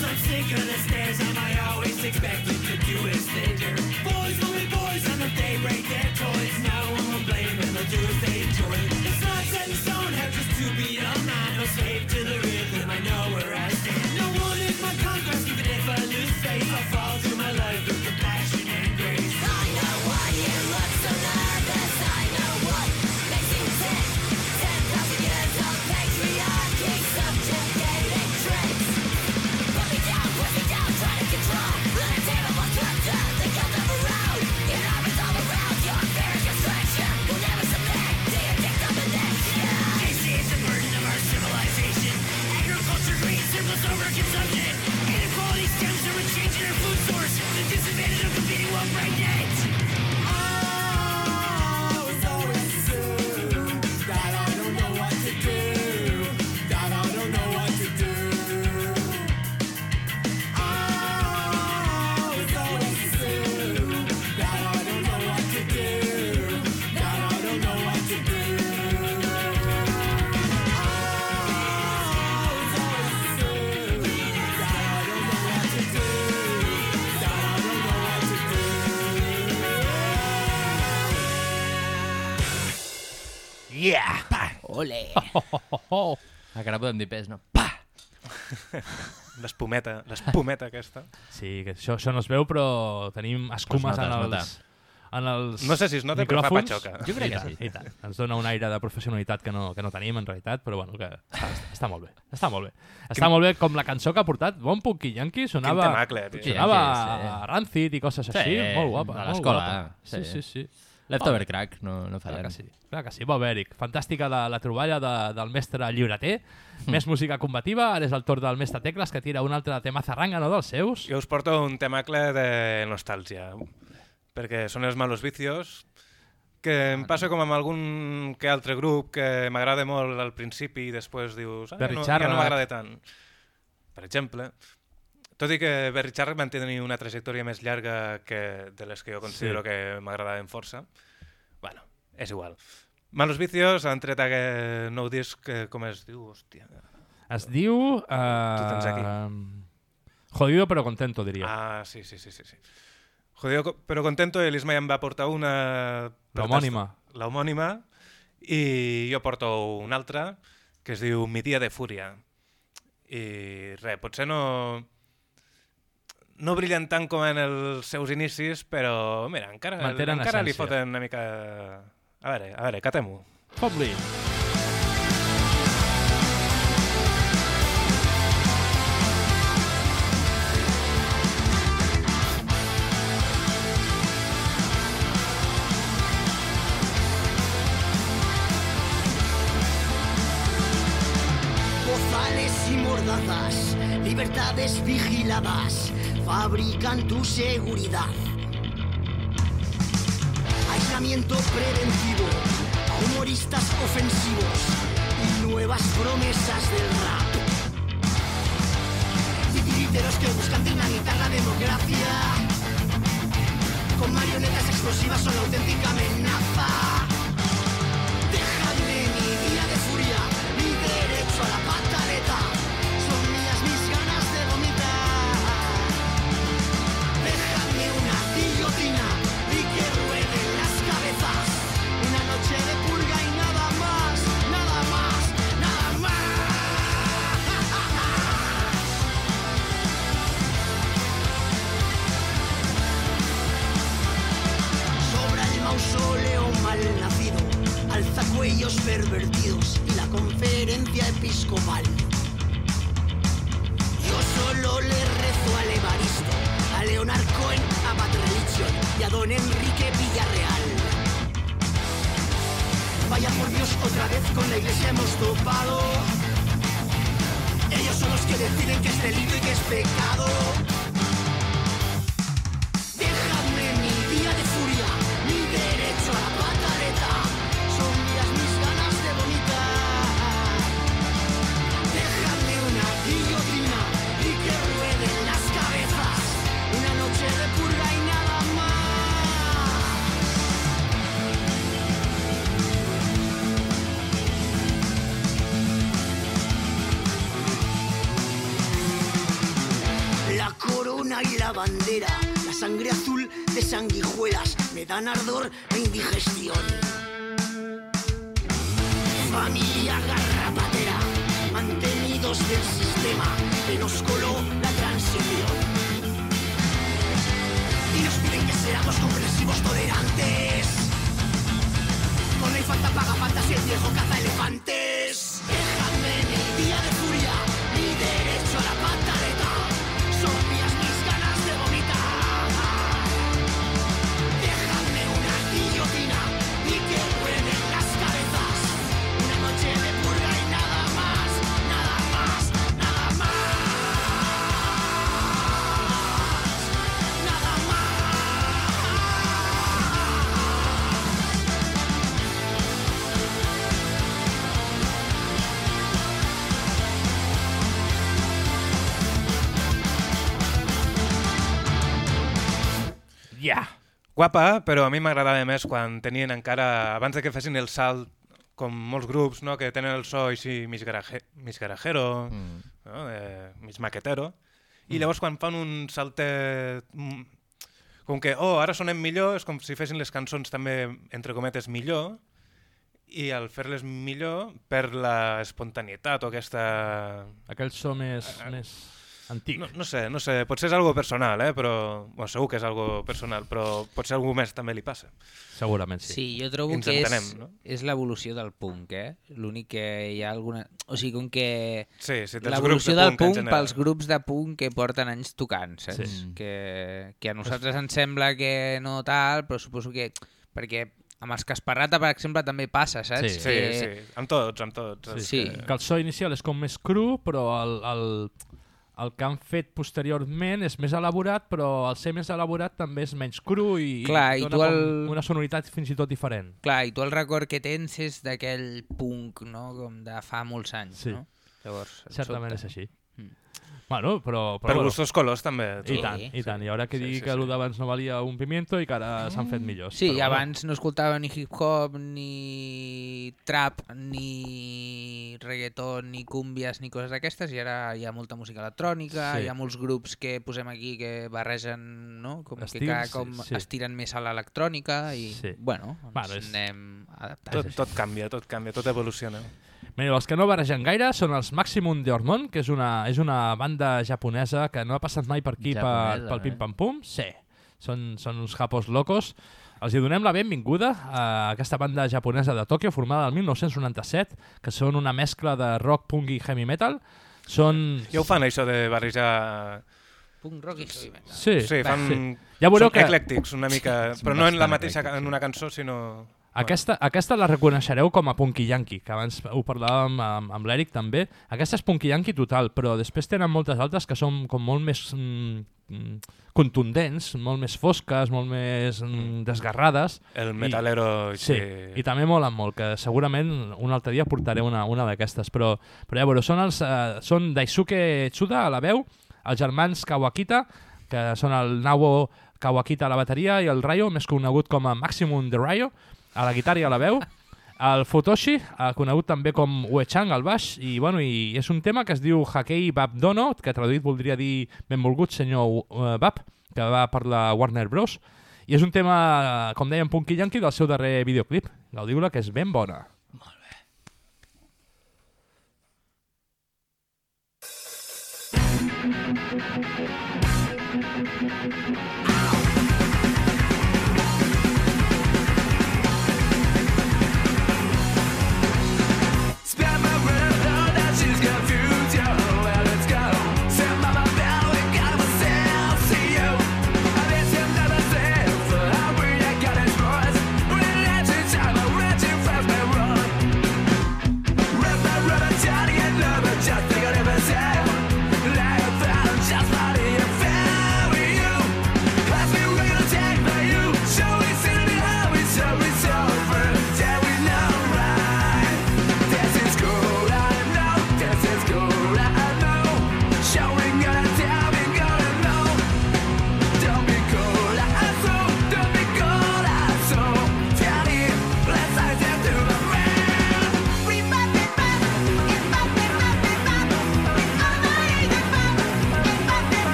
I'm sick of the stares. Am I always expected to do is danger? Boys will be boys and they break their toys. No one will blame them, do as they enjoy. It's not set in stone, have just to be a man. No slave to the Yeah! Pa! Ole! Oh, oh, oh, oh. Encara podem dir pes, no? Pa! (laughs) L'espumeta, l'espumeta aquesta. Sí, que això, això no es veu, però tenim escumes Pues nota, en els... En els No sé si es nota, però fa patxoca. Jo crec que sí. I tant. Ens dona un aire de professionalitat que no, que no tenim, en realitat, però bueno, que està, està molt bé. Està molt bé. Està molt bé com la cançó que ha portat Bon Punky Yankee sonava, temacle, tio. sonava sí. Rancid i coses Sí, així. molt guapa. a l'escola, guapa. sí. Sí, sí, sí. Leftover bé. crack, no, no Clar fallen. que sí, clar que sí, bé, Eric. Fantàstica la, la troballa de, del mestre llibreter. Més música combativa, ara és el torn del mestre Tecles, que tira un altre tema zarranga, no dels seus. Jo us porto un temacle de nostàlgia, perquè són els malos vicios, que em passa com amb algun que altre grup que m'agrada molt al principi i després dius, ah, Berry no, ja no m'agrada tant. Per exemple, tot i que Berry Charrac van tenir una trajectòria més llarga que de les que jo considero Sí. que m'agradaven força, bueno, és igual. Malos Vicios han tret aquest nou disc, que, com es diu? Hòstia. Es diu... Uh, Tu tens aquí. Jodido pero contento, diria. Ah, sí, sí, sí, sí. sí. Jodido pero contento, l'Isma ja em va portar una... L'homònima. L'homònima, i jo porto una altra, que es diu Mi dia de fúria. I res, potser no... No brillen tant com en els seus inicis, però mira, encara, Mantenen encara li foten una mica... A veure, a veure, catem-ho. Fot-li. Bozales y mordazas, libertades vigiladas, fabrican tu seguridad. Aislamiento preventivo, humoristas ofensivos y nuevas promesas del rap. Titiriteros que buscan dinamitar la democracia, con marionetas explosivas son la auténtica amenaza. Bandera, la sangre azul de sanguijuelas me dan ardor e indigestión. Guapa, però a mi m'agradava més quan tenien encara, abans de que fessin el salt, com molts grups, no?, que tenen el so així mig, garaje, mig garajero, mm. no? eh, mig maquetero, i Mm. llavors quan fan un saltet... mm, Com que, oh, ara sonem millor, és com si fessin les cançons també, entre cometes, millor, i al fer-les millor per la espontanietat o aquesta... Aquell so més, més antic. No, no sé, no sé, potser és algo personal, eh? però bueno, segur que és algo personal, però potser algú més també li passa. Segurament sí. Sí, jo trobo Ens que és, entenem, no? és l'evolució del punk, eh? L'únic que hi ha alguna... O sigui, com que Sí, sí, l'evolució grups de del punk punk general. pels grups de punk que porten anys tocant, saps? Sí. Que, que a nosaltres ens sembla que no tal, però suposo que... Perquè amb els Casparrata, per exemple, també passa, saps? Sí, que... sí, amb tots, amb tots. Sí, Sí. Que... que el so inicial és com més cru, però el, el, el que han fet posteriorment és més elaborat, però al ser més elaborat també és menys cru i, Clar, i i dona el- una sonoritat fins i tot diferent. Clar, i tu el record que tens és d'aquell punk, no?, com de fa molts anys, Sí. no? Llavors, Certament sobta. és així. Bueno, però... però Per bueno. gustos colors també. I tu. tant, Sí, i tant. I ara que Sí, digui sí, que sí. el d'abans no valia un pimiento i que ara s'han fet millors. Sí, però i bueno. abans no escoltava ni hip-hop, ni trap, ni reggaeton, ni cúmbies, ni coses d'aquestes, i ara hi ha molta música electrònica, Sí. hi ha molts grups que posem aquí que barregen, no? Com que Estils, cada com sí, sí. estiren més a l'electrònica i, Sí. bueno, ens Bueno, és- anem adaptant. Tot, tot canvia, tot canvia, tot evoluciona. Mira, els que no barregen gaire són els Maximum de Hormone, que és una, és una banda japonesa que no ha passat mai per aquí per, Japonesa, pel eh? Pim Pam Pum. Sí, són, són uns japos locos. Els hi donem la benvinguda a aquesta banda japonesa de Tòquio, formada el 1997, que són una mescla de rock, punk i heavy metal. Són... Ja ho fan, això de barrejar... Punk rock i heavy metal. Sí, sí fan... sí. Ja veureu són que- eclèctics una mica, Són però no en la mateixa, en una cançó, sinó... Aquesta, aquesta la reconeixereu com a punky yankee, que abans ho parlàvem amb, amb l'Eric també. Aquesta és punky yankee total, però després tenen moltes altres que són com molt més mm, mm, contundents, molt més fosques, molt més mm, desgarrades. El metalero, I, sí, sí. i també molen molt, que segurament un altre dia portaré una, una d'aquestes, però, però ja veureu, són, els, eh, són Daisuke Tsuda a la veu, els germans Kawakita, que són el Naobo Kawakita a la bateria i el Rayo, més conegut com a Maximum de Rayo, a la guitarra i a la veu, el Futoshi, eh, conegut també com Uechang al baix, i, bueno, i és un tema que es diu Hakei Bab Dono, que traduït voldria dir benvolgut senyor uh, Bab, que va per la Warner Bros. I és un tema, eh, com dèiem, punky yankee del seu darrer videoclip. Gaudiu-la, que és ben bona.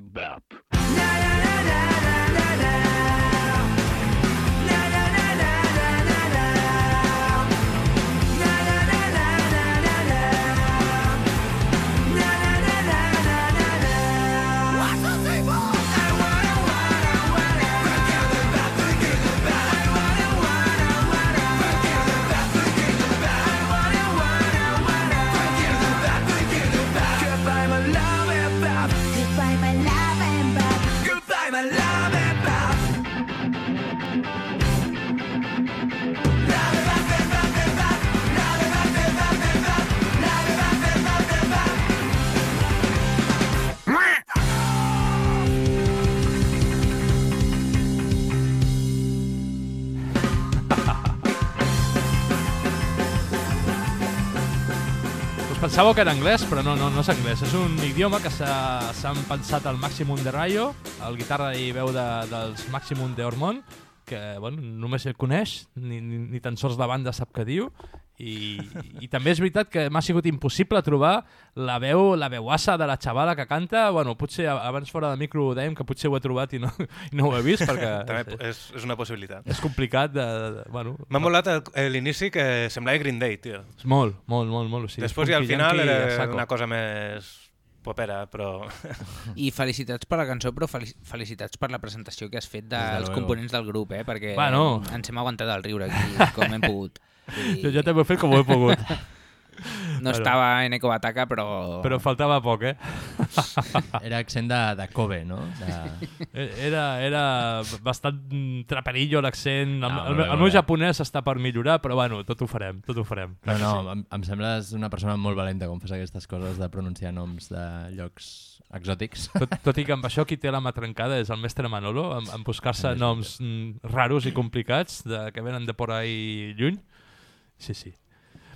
bap. Pensàveu que era anglès, però no, no, no és anglès. És un idioma que s'ha- s'han pensat al Maximum de Rayo, el guitarra i veu de, dels Maximum de Hormon, que bueno, només el coneix, ni, ni, ni tan sols la banda sap què diu, i, i també és veritat que m'ha sigut impossible trobar la veu la veuassa de la xavala que canta. Bueno, potser abans fora de micro ho dèiem que potser ho he trobat i no, i no ho he vist perquè (laughs) També és, és una possibilitat. és complicat de... de bueno, M'ha molat l'inici que semblava Green Day, tio. És molt, molt, molt, molt. O sigui, Després i al final era una cosa més popera, però... I felicitats per la cançó, però fel- felicitats per la presentació que has fet de dels luego. components del grup, eh? perquè Bueno. ens hem aguantat el riure aquí com hem pogut. (laughs) Vull Jo ja també ho he fet com ho he pogut. (laughs) No Bueno. estava en Eco Bataca, però... Però faltava poc, eh? (laughs) Era accent de, de Kobe, no? De... Era, era bastant traperillo l'accent. El, No, el, molt bé, el, molt meu japonès està per millorar, però bueno, tot ho farem, tot ho farem. No, no, sí. em, em sembles una persona molt valenta com fas aquestes coses de pronunciar noms de llocs exòtics. Tot, tot i que amb (laughs) això qui té la mà trencada és el mestre Manolo, en, en buscar-se noms mm, raros i complicats de, que venen de por ahí lluny. Sí, sí.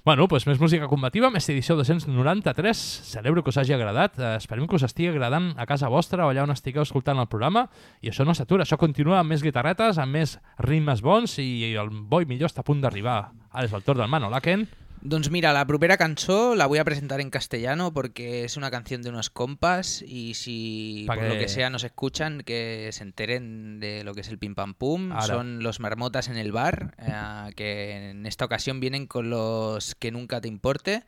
Bueno, doncs més música combativa, més edició 293. Celebro que us hagi agradat. Eh, esperem que us estigui agradant a casa vostra o allà on estigueu escoltant el programa. I això no s'atura, això continua amb més guitarretes, amb més ritmes bons i el bo i millor està a punt d'arribar. Ara és el torn del Mano Laken. Doncs mira, la propera cançó la voy a presentar en castellano porque es una canción de unos compas y si Pa por que- lo que sea nos escuchan, que se enteren de lo que es el pim pam pum. Son los marmotas en el bar, eh, que en esta ocasión vienen con los que nunca te importe.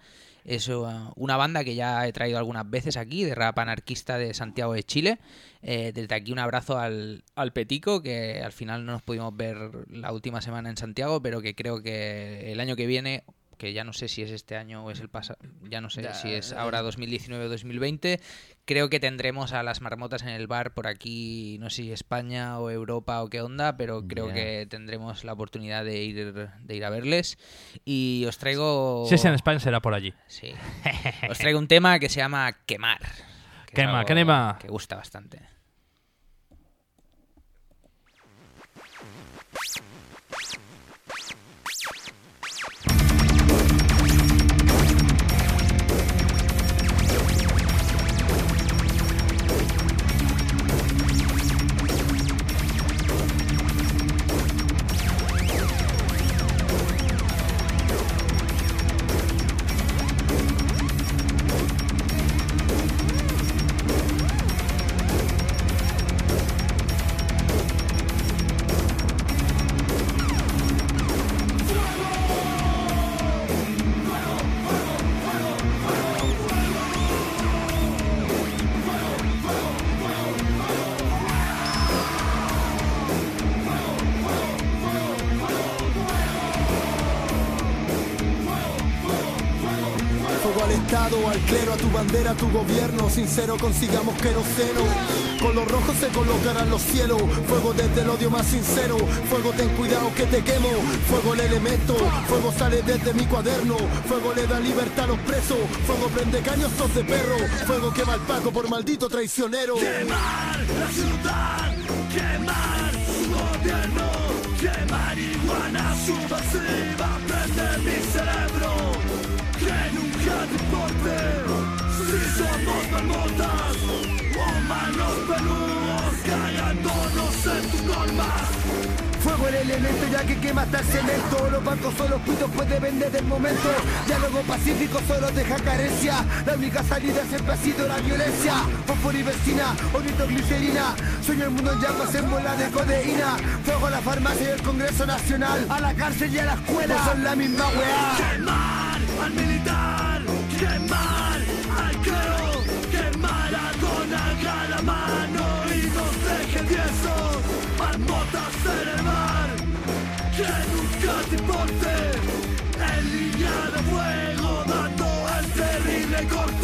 Es uh, una banda que ya he traído algunas veces aquí, de rap anarquista de Santiago de Chile. Eh, desde aquí un abrazo al, al Petico, que al final no nos pudimos ver la última semana en Santiago, pero que creo que el año que viene que ya no sé si es este año o es el pasado, ya no sé Ya, si es eh. ahora 2019 o 2020. Creo que tendremos a las marmotas en el bar por aquí, no sé si España o Europa o qué onda, pero creo Ya. que tendremos la oportunidad de ir, de ir a verles. Y os traigo... Si és en Espanya serà por allí. Sí. (laughs) Os traigo un tema que se llama Quemar. que es Quema, algo quema. Que gusta bastante. Bandera, tu gobierno. Sincero, consigamos queroseno. Con los rojos se colocarán los cielos. Fuego desde el odio más sincero. Fuego, ten cuidado que te quemo. Fuego el elemento. Fuego sale desde mi cuaderno. Fuego le da libertad a los presos. Fuego prende caños tos de perro. Fuego que va al paco por maldito traicionero. Quemar la ciudad, quemar su gobierno, que marihuana subversiva prende mi cerebro, peludos cagándonos en tus normas. Fuego el elemento ya que quema hasta el cemento. Los bancos son los pitos, pues depende del momento. Diálogo pacífico solo deja carencia. La única salida siempre ha sido la violencia. Fósforo y vecina, o nitroglicerina. Sueño el mundo en llamas en bola de codeína. Fuego a la farmacia y el Congreso Nacional. A la cárcel y a la escuela. No son la misma weá. Quemar al militar, quemar Michael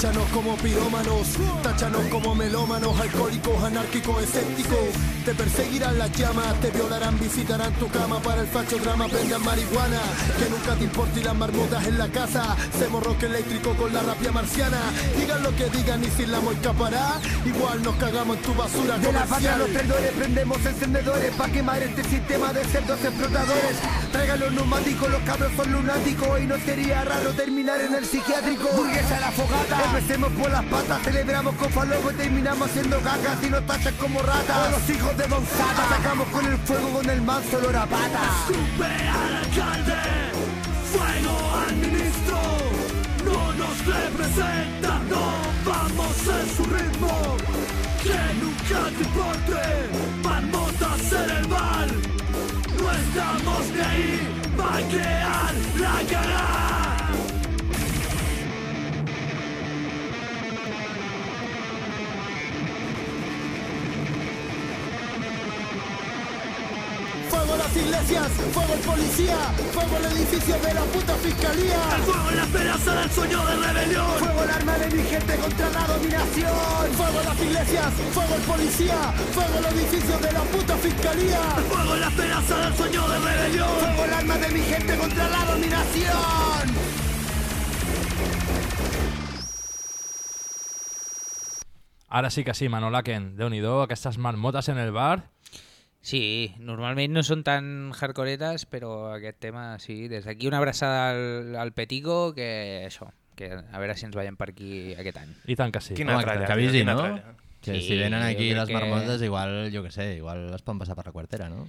Táchanos como pirómanos, táchanos como melómanos, alcohólicos, anárquicos, escépticos. Te perseguirán las llamas, te violarán, visitarán tu cama para el facho drama, prendan marihuana. Que nunca te importe y las marmotas en la casa. Hacemos rock eléctrico con la rapia marciana. Digan lo que digan y si la escapará, igual nos cagamos en tu basura De la patria comercial. los traidores prendemos encendedores pa' quemar este sistema de cerdos explotadores. Traigan los neumáticos, los cabros son lunáticos y no sería raro terminar en el psiquiátrico. Burguesa la fogata, empecemos por las patas, celebramos con falopa y terminamos haciendo cacas y nos tachan como ratas. O los hijos de Gonzaga, atacamos con el fuego con el manso olor a pata. Escupe al alcalde, fuego al ministro, no nos representa, no vamos en su ritmo. Que nunca te importe, marmotas en el bar. No estamos ahí, va a crear la cagada. Fuego las iglesias, fuego el policía, fuego el edificio de la puta fiscalía. El fuego en la esperanza del sueño de rebelión. Fuego el arma de mi gente contra la dominación. Fuego las iglesias, fuego el policía, fuego el edificio de la puta fiscalía. El fuego en la esperanza del sueño de rebelión. Fuego el arma de mi gente contra la dominación. Ara sí que sí, Manolaken, déu nhi aquestes marmotes en el bar. Sí, normalment no són tan hardcoretes, però aquest tema sí. Des d'aquí una abraçada al, al Petico, que això, que a veure si ens veiem per aquí aquest any. I tant que sí. Home, que, que avisi, no? Que Sí, si venen aquí les que- marmotes, igual, jo que sé, igual les poden passar per la quartera, no?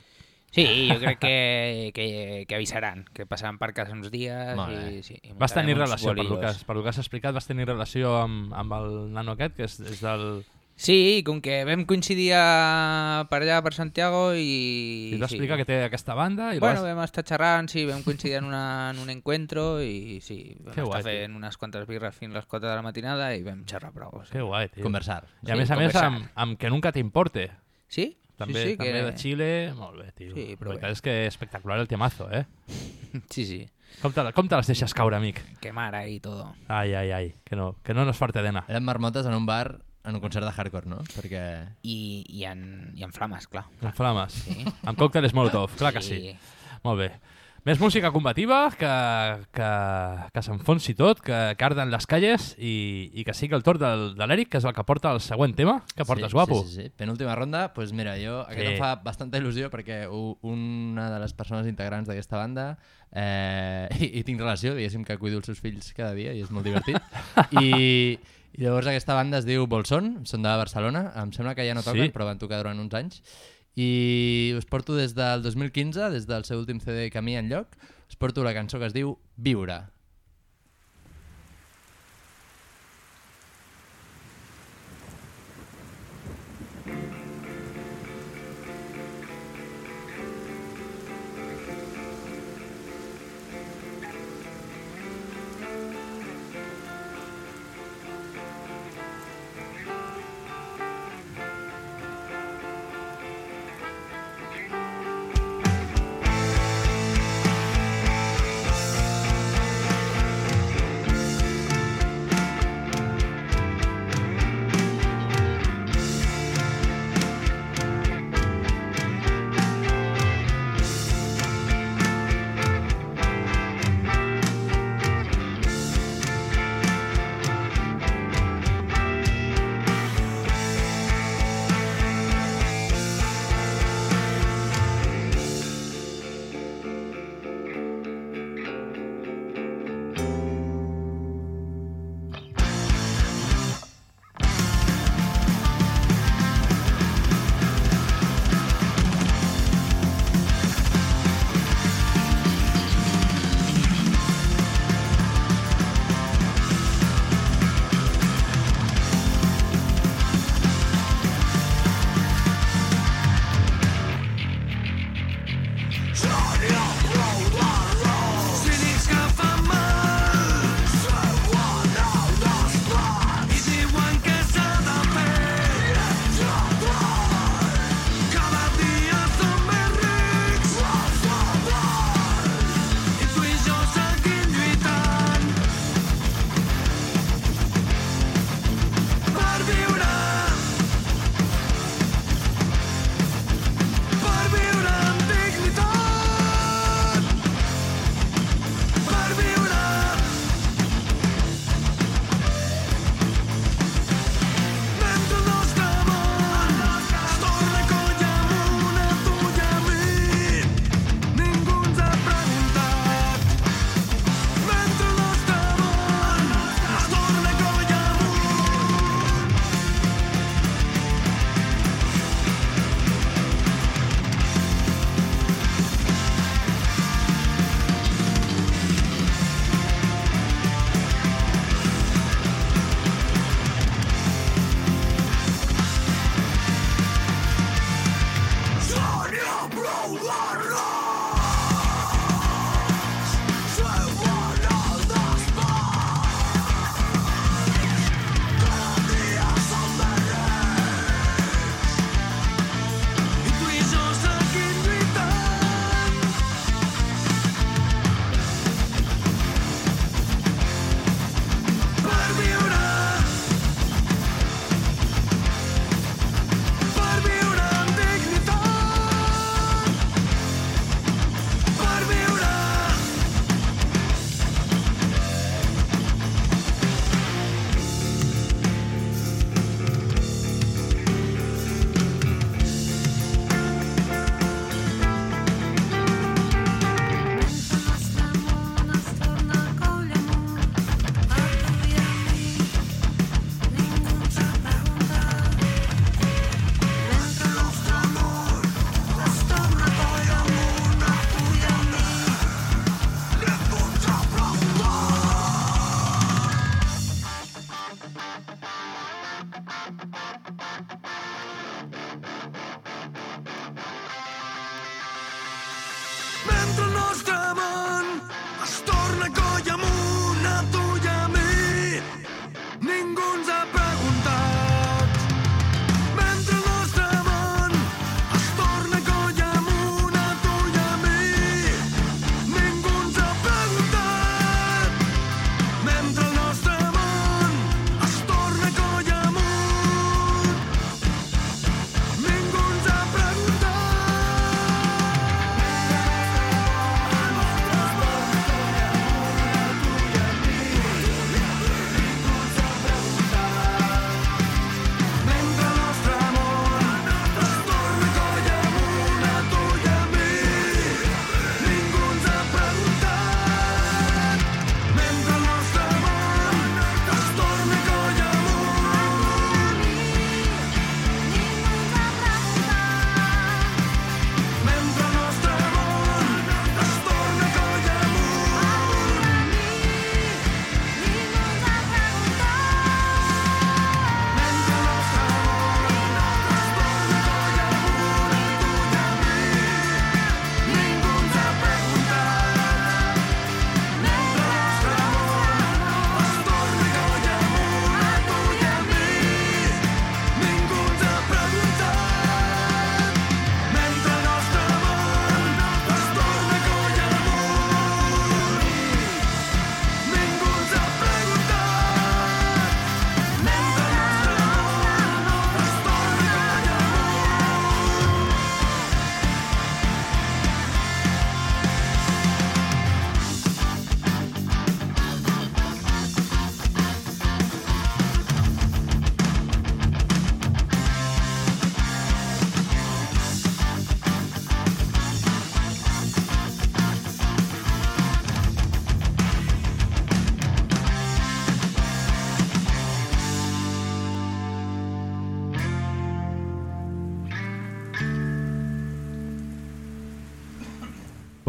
Sí, jo crec que, que, que avisaran, que passaran per casa uns dies Molt i, sí, i Vas tenir relació, per lo, que, per lo que has explicat, vas tenir relació amb, amb el nano aquest, que és, és del... Sí, com que vam coincidir a, per allà, per Santiago, i... I et va sí. explicar que té aquesta banda i bueno, vas... vam estar xerrant, sí, vam coincidir en, una, en un encuentro i sí, vam Que estar guai, tio. fent unes quantes birres fins les 4 de la matinada i vam xerrar prou. Sí. Que guai, tio. Conversar. I a més a més amb, amb que nunca t'importe. Sí? També, sí, sí, també que- de Xile, molt bé, tio. Sí, però La bé. és que espectacular el temazo, eh? (laughs) Sí, sí. Com te, com te les deixes caure, amic? Quemar ahí todo. Ai, ai, ai, que no, que no nos falte de nada. Eren marmotes en un bar en un concert de hardcore, no? Perquè... I, i, en, i en flames, clar. En flames. Sí. (laughs) Amb còctels Molotov, clar que sí. Molt bé. Més música combativa, que, que, que s'enfonsi tot, que, que arden les calles i, i que sigui el torn del, de l'Eric, que és el que porta el següent tema. Que portes, sí, guapo? Sí, sí, sí. Penúltima ronda, doncs pues mira, jo aquest Sí. em fa bastanta il·lusió perquè una de les persones integrants d'aquesta banda eh, (laughs) i, i tinc relació, diguéssim que cuido els seus fills cada dia i és molt divertit. (laughs) I, I llavors aquesta banda es diu Bolson, són de Barcelona, em sembla que ja no toquen, Sí. però van tocar durant uns anys. I us porto des del 2015, des del seu últim CD Camí en lloc, us porto la cançó que es diu Viure.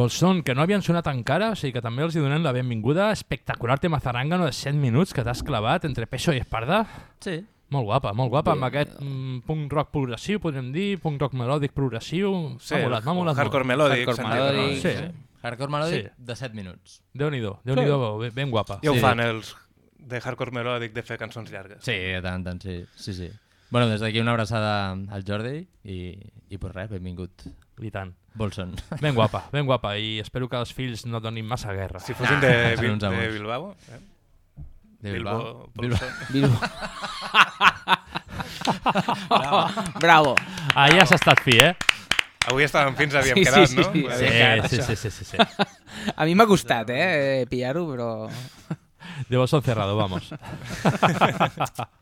Bolson, que no havien sonat encara, o sigui que també els hi donem la benvinguda. Espectacular tema zarangano de 7 minuts que t'has clavat entre Peso i Esparda. Sí. Molt guapa, molt guapa, Bé. amb aquest mm, punk rock progressiu, podríem dir, punk rock melòdic progressiu. Sí, m'ha molat, m'ha molat hardcore molt. melòdic, Hardcore melòdic, Sí. sí. Hardcore melòdic de 7 minuts. Déu-n'hi-do, déu-n'hi-do, ben, ben guapa. Ja ho fan els de hardcore melòdic de fer cançons llargues. Sí, tant tant, sí. sí, sí. Bueno, des d'aquí una abraçada al Jordi i, i pues res, benvingut. I tant. Bolson. Ben guapa, ben guapa, i espero que els fills no donin massa guerra. Si fossin de, Bil de Bilbao... Eh? De Bilbao? Bolson. (laughs) Bilbao. Bravo. Bravo. Ahir has estat fi, eh? Avui estàvem fins, havíem Sí, quedat, sí, no? sí, Sí, Encara, sí, sí, sí, sí, sí. A mi m'ha costat, eh, pillar-ho, però... De bolsón cerrado, vamos. (laughs)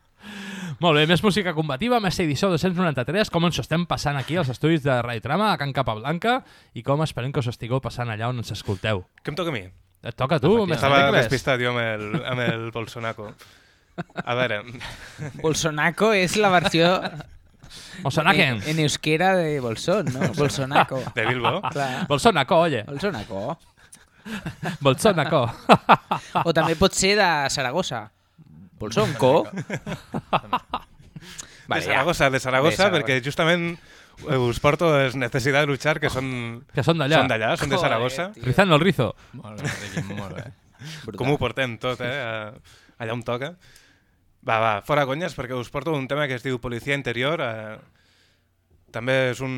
Molt bé, més música combativa, més edició 293, com ens ho estem passant aquí als estudis de Radio Trama, a Can Capablanca, i com esperem que us estigueu passant allà on ens escolteu. Què em toca a mi? Et toca a tu, més Estava despistat jo amb el, amb el Bolsonaco. A veure... Bolsonaco és la versió... Bolsonaken. En, en euskera de Bolson, ¿no? Bolsonaco. (laughs) De Bilbo. Clar. Bolsonaco, oye. Bolsonaco. Bolsonaco. o també pot ser de Saragossa. Bolsonco. (laughs) de Saragossa, de Saragossa, perquè justament us porto és Necesidad de luchar, que són... Que són d'allà. Són d'allà, són de Joder, Saragossa. tio. Rizando el rizo. Molt bé, Riqui, molt bé. (laughs) Com ho portem tot, eh? a- Allà on toca. Va, va, fora conyes, perquè us porto un tema que es diu Policia Interior. Eh, també és un...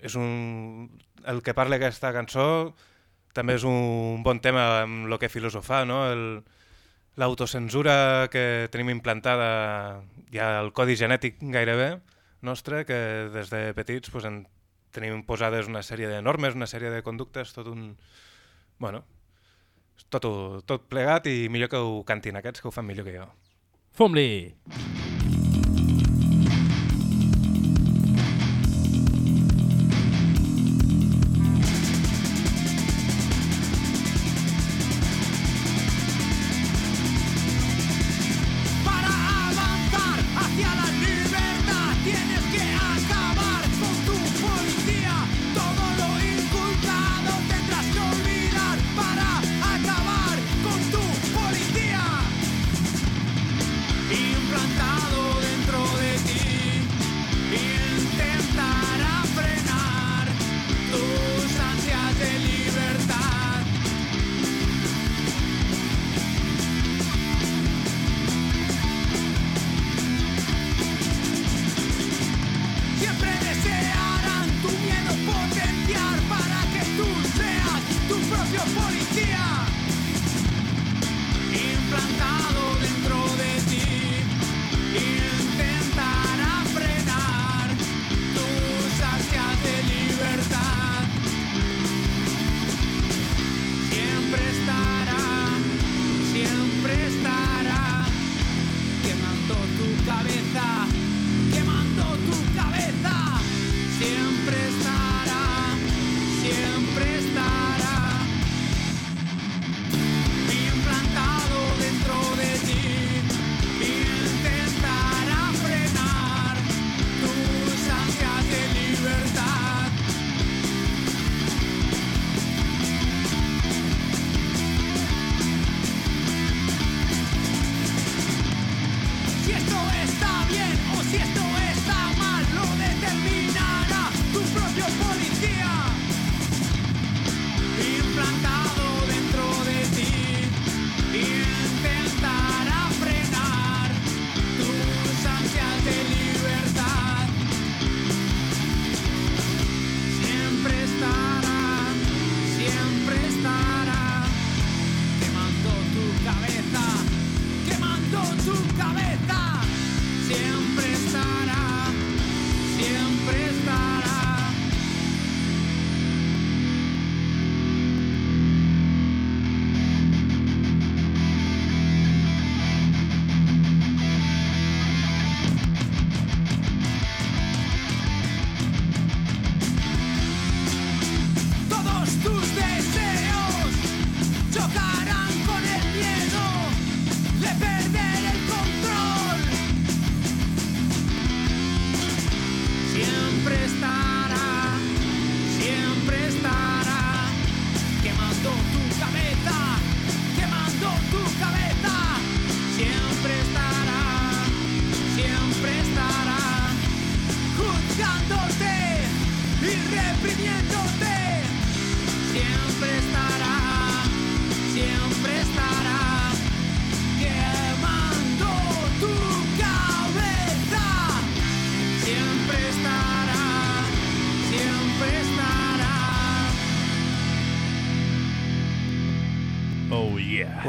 És un... El que parla aquesta cançó també és un bon tema amb el que filosofar, no? El, l'autocensura que tenim implantada ja al codi genètic gairebé nostre, que des de petits pues, en tenim posades una sèrie de normes, una sèrie de conductes, tot un... Bueno, tot, tot plegat i millor que ho cantin aquests, que ho fan millor que jo. Fum-li! Para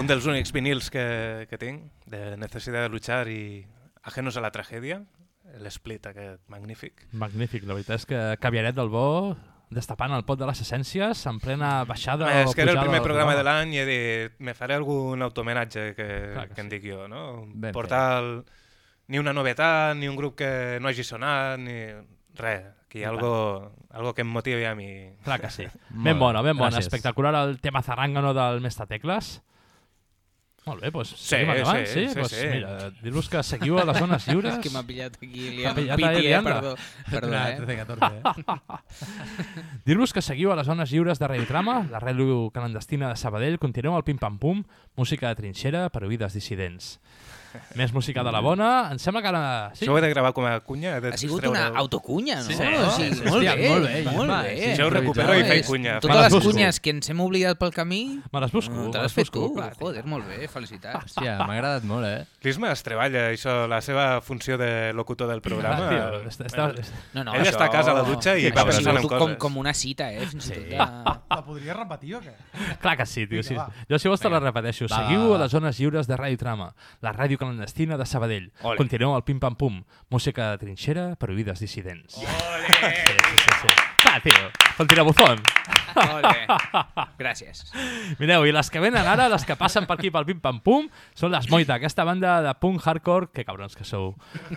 Un dels únics vinils que, que tinc, de Necesidad de luchar i Ajenos a la tragèdia, l'split aquest magnífic. Magnífic, la veritat és que Caviaret del Bo destapant el pot de les essències en plena baixada Eh, o és que era el primer programa de l'any i he dit, me faré algun automenatge que, Clar que que en dic jo, no? Ben Portar el, ni una novetat, ni un grup que no hagi sonat, ni res. Aquí hi ha algo, algo que em motivi a mi. Clar que sí. (laughs) Ben bona, ben bona. gràcies. Espectacular el tema zarangano del Mestatecles. Molt bé, doncs Sí, seguim endavant. sí, sí, doncs, sí. Mira, dir-vos que seguiu a les zones (laughs) lliures. És que m'ha pillat aquí M'ha liant pillat piti, (laughs) eh? liant-la. Perdó, perdó, eh? 13-14, (laughs) Dir-vos que seguiu a les zones lliures de Radiotrama, la ràdio clandestina de Sabadell. Continueu al Pim Pam Pum, música de trinxera per oïdes dissidents. Més música de la bona. Em sembla que ara... Sí? Això ho he de gravar com a cunya? He de Ha sigut una autocunya, no? Sí, Sí, sí, sí, sí, molt, hòstia, bé, molt bé, molt bé. sí, Això ho recupero i faig cunya. Totes Me les cunyes que ens hem oblidat pel camí... Me les busco, Te me les fet busco, tu. Joder, molt bé, felicitats. Hòstia, m'ha agradat molt, eh? L'Isma es treballa, això, la seva funció de locutor del programa. Ah, tio, està- està- No, no, Ell està a casa a la dutxa i això va pensant en coses. com, com una cita, eh? Fins i tot de... La podries repetir o què? Clar que sí, tio. Sí. Jo, si vols, te la repeteixo. Seguiu a les zones lliures de Ràdio Trama, la ràdio clandestina de Sabadell. Ole. Continueu al pim-pam-pum. Música de trinxera per oïdes dissidents. Ole! Sí, sí, sí. Clar, tio, el tirabuzón. Ole. (laughs) Gràcies. Mireu, i les que venen ara, les que passen per aquí pel pim-pam-pum, són les Moita, aquesta banda de punk hardcore, que cabrons que sou,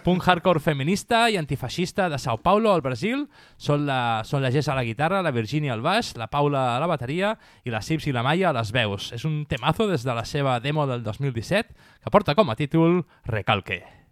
punk hardcore feminista i antifeixista de Sao Paulo, al Brasil. Són la, són la Jess a la guitarra, la Virginia al baix, la Paula a la bateria i la Sips i la Maya a les veus. És un temazo des de la seva demo del 2017 que porta com a títol Recalque.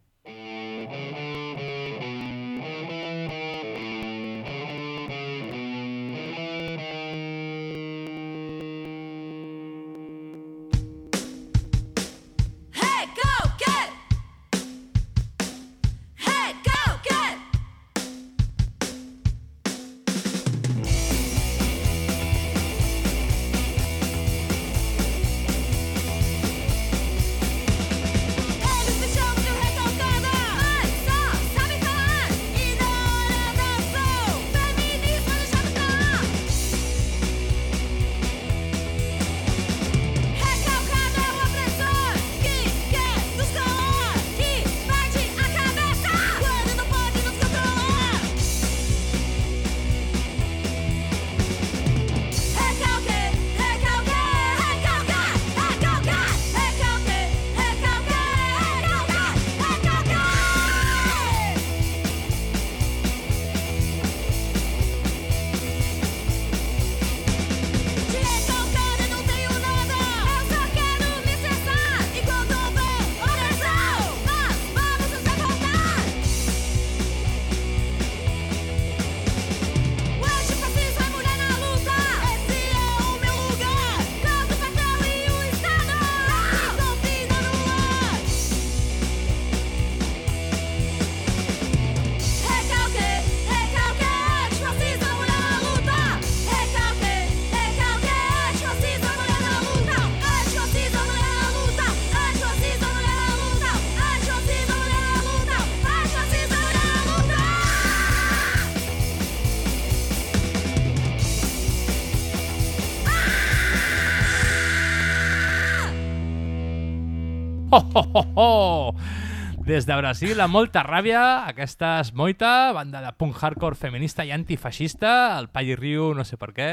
Des de Brasil, amb molta ràbia, aquesta és Moita, banda de punk hardcore feminista i antifeixista, el Palli Riu, no sé per què.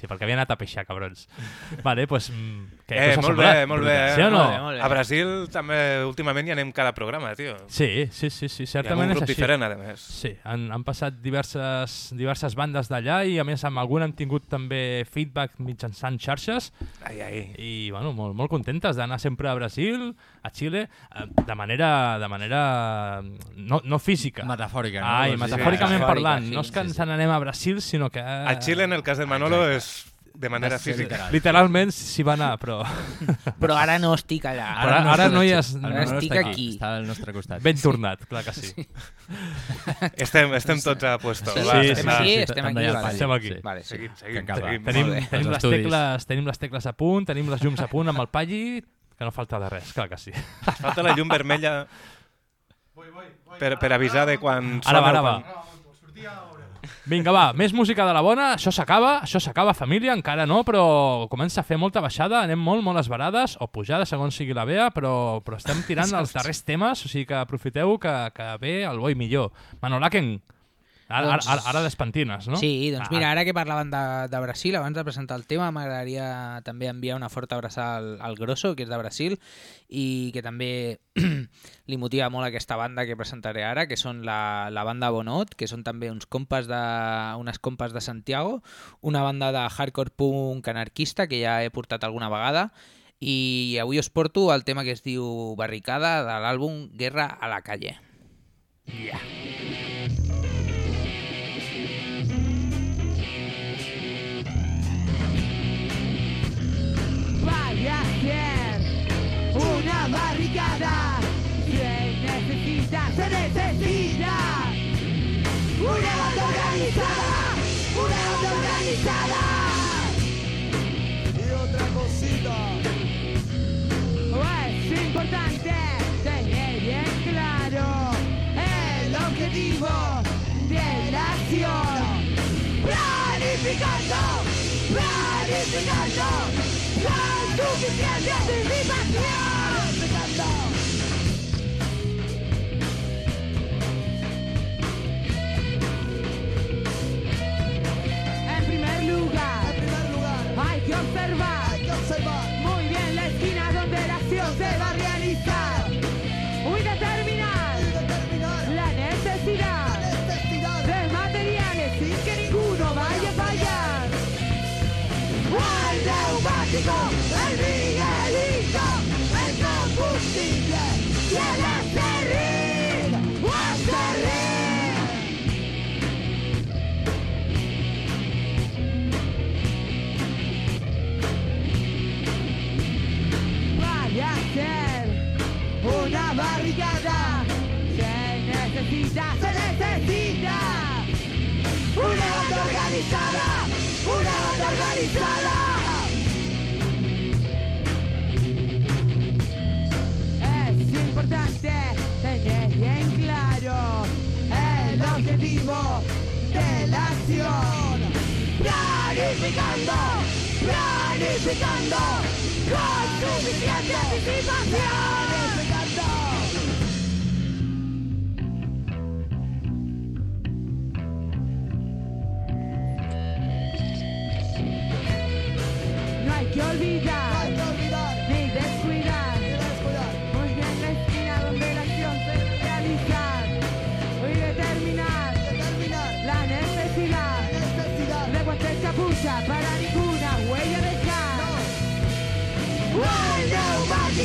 Sí, perquè havia anat a peixar, cabrons. (laughs) Vale, doncs... Mm, què, Eh, ha molt bé, molt bé. eh? Sí o no? A Brasil també últimament hi anem cada programa, tio. Sí, sí, sí, sí certament amb un és grup així. diferent, a més. Sí, han, han passat diverses, diverses bandes d'allà i a més amb algun han tingut també feedback mitjançant xarxes ai, ai. i bueno, molt, molt contentes d'anar sempre a Brasil, a Xile, eh, de manera, de manera no, no física. Metafòrica, no? Ai, Sí, metafòricament metafòrica, parlant. sí, no és que sí, ens n'anem a Brasil, sinó que... A Xile, en el cas del Manolo, és de manera Sí, física. Literalment s'hi va anar, però... (laughs) Però ara no estic allà. Ara, ara, no hi és... Ara estic aquí. Està al nostre costat. Ben tornat, clar que sí. (laughs) Estem, estem tots a puesto. Sí, va, sí, estem sí, aquí, sí, estem aquí, vale. Estem aquí. Sí. Vale, sí. Seguim, seguim, Que seguim. Tenim, tenim, les tecles, tenim les tecles a punt, tenim les llums a punt amb el Palli, que no falta de res, clar que sí. (laughs) Falta la llum vermella per, per avisar de quan Ara va, ara va. Vinga, va, més música de la bona, això s'acaba, això s'acaba, família, encara no, però comença a fer molta baixada, anem molt, molt esbarades, o pujada, segons sigui la vea, però, però estem tirant els darrers temes, o sigui que aprofiteu que, que ve el bo i millor. Manolaken, ara, ara, ara, ara despentines, no? Sí, doncs Ah, mira, ara que parlaven de, de Brasil, abans de presentar el tema, m'agradaria també enviar una forta abraçada al, al Grosso, que és de Brasil, i que també (clears throat) li motiva molt aquesta banda que presentaré ara, que són la, la banda Bonot, que són també uns compes de, unes compes de Santiago, una banda de hardcore punk anarquista que ja he portat alguna vegada, i avui us porto el tema que es diu Barricada de l'àlbum Guerra a la calle. Yeah. barricada. Quien necesita, se necesita. Una banda organizada, una banda organizada. Y otra cosita. Es importante tener bien claro el objetivo de la acción. Planificando, planificando, la suficiente anticipación. Primer lugar, hay que observar, muy bien la esquina donde la acción se va a realizar. Muy determinar, la necesidad, de materiales sin que ninguno vaya a fallar. El una barricada. Se necesita, se necesita. Una banda organizada, una banda organizada. Es importante tener bien claro el objetivo de la acción. Planificando, planificando, con suficiente anticipación.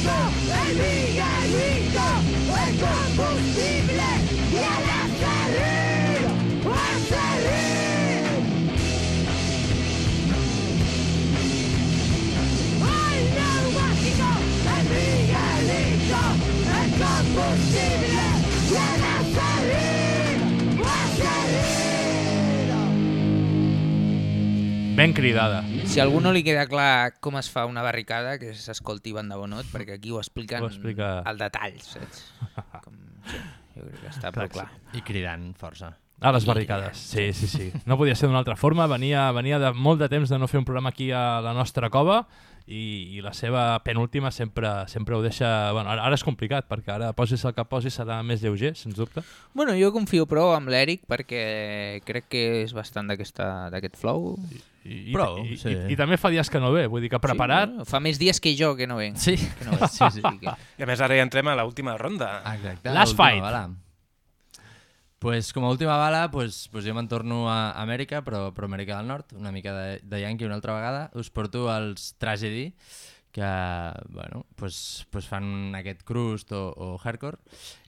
Neumático, el miguelito, el combustible y el. El neumático, el miguelito, el combustible y el. Ben cridada. Si a algú no li queda clar com es fa una barricada, que s'escolti Banda Bonot, perquè aquí ho expliquen Ho explica- al detall, saps? (laughs) Com, sí, jo crec que està prou clar. I cridant força. A les barricades, sí, sí, sí. No podia ser d'una altra forma, venia, venia de molt de temps de no fer un programa aquí a la nostra cova i, i la seva penúltima sempre sempre ho deixa... Bueno, ara, ara és complicat, perquè ara posis el que posis serà més lleuger, sens dubte. Bueno, jo confio prou amb l'Eric perquè crec que és bastant d'aquesta- d'aquest flow. I, i, i, i, i, també fa dies que no ve, vull dir que preparat... Sí, fa més dies que jo que no venc. Sí, que no venc. sí, sí. Que- I a més ara ja entrem a l'última ronda. Exacte. Last fight. Bala. Pues com a última bala, pues, pues jo me'n torno a Amèrica, però, però Amèrica del Nord, una mica de, de Yankee una altra vegada. Us porto els Tragedy, que bueno, pues, pues fan aquest crust o, o hardcore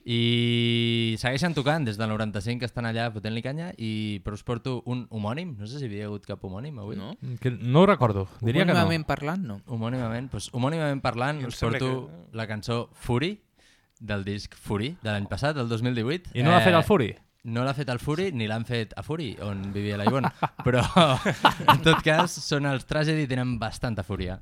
i segueixen tocant des del 95 que estan allà fotent-li canya i però us porto un homònim, no sé si hi havia hagut cap homònim avui No. Que no ho recordo, diria que no. Homònimament parlant, no. Homònimament, doncs, homònimament parlant, us porto la cançó Fury, del disc Fury, de l'any passat, del 2018. I no l'ha fet el Fury? No l'ha fet el Fury, ni l'han fet a Fury, on vivia la Ivonne. Però, (laughs) en tot cas, són els Tragedy i tenen bastanta fúria.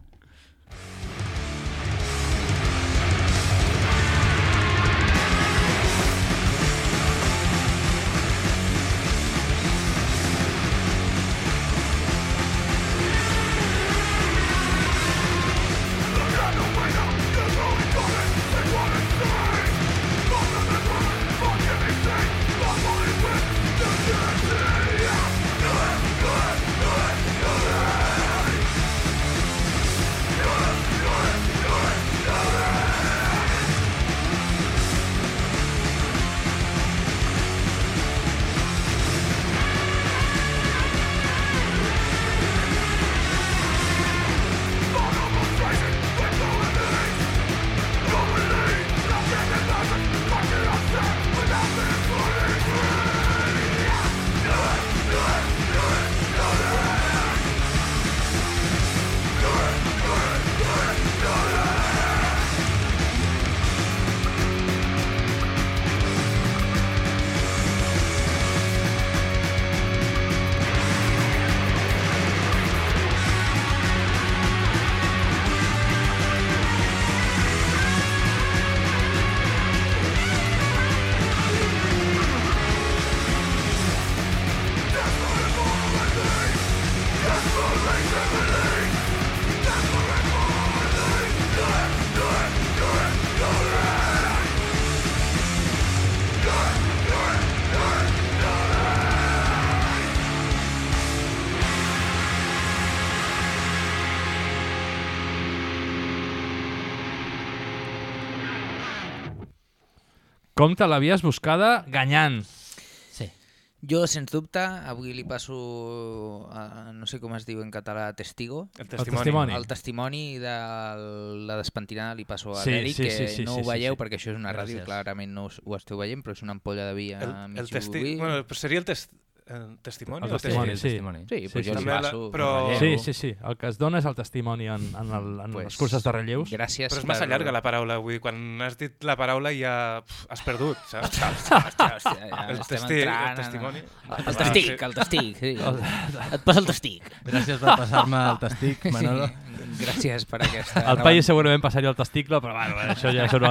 Com te l'havies buscada ganyant? Sí. Jo, sens dubte, avui li passo, a, no sé com es diu en català, testigo. El testimoni. testimoni. El testimoni de la despentinada li passo a Sí, l'Eric, sí, que sí, sí, no sí, ho sí, veieu sí. perquè això és una ràdio, Gràcies. clarament no us- ho esteu veient, però és una ampolla de vi a El, mig el, testi bueno, però seria el, test el testimoni? El o testimoni, testi- sí. Sí, la- passo, Però... Sí, sí, sí. El que es dona és el testimoni en, en, el, en Pues, les curses de relleus. gràcies Però és massa per- llarga la paraula, vull dir, quan has dit la paraula ja pf, has perdut, saps? (laughs) Hòstia, hòstia, ja (laughs) el, testi, entrant el testimoni... El testic, el testic, sí. Et passa el testic. Gràcies per passar-me el testic, Manolo. Sí, gràcies per aquesta... El país segurament passaria el testicle, però bueno, això ja són,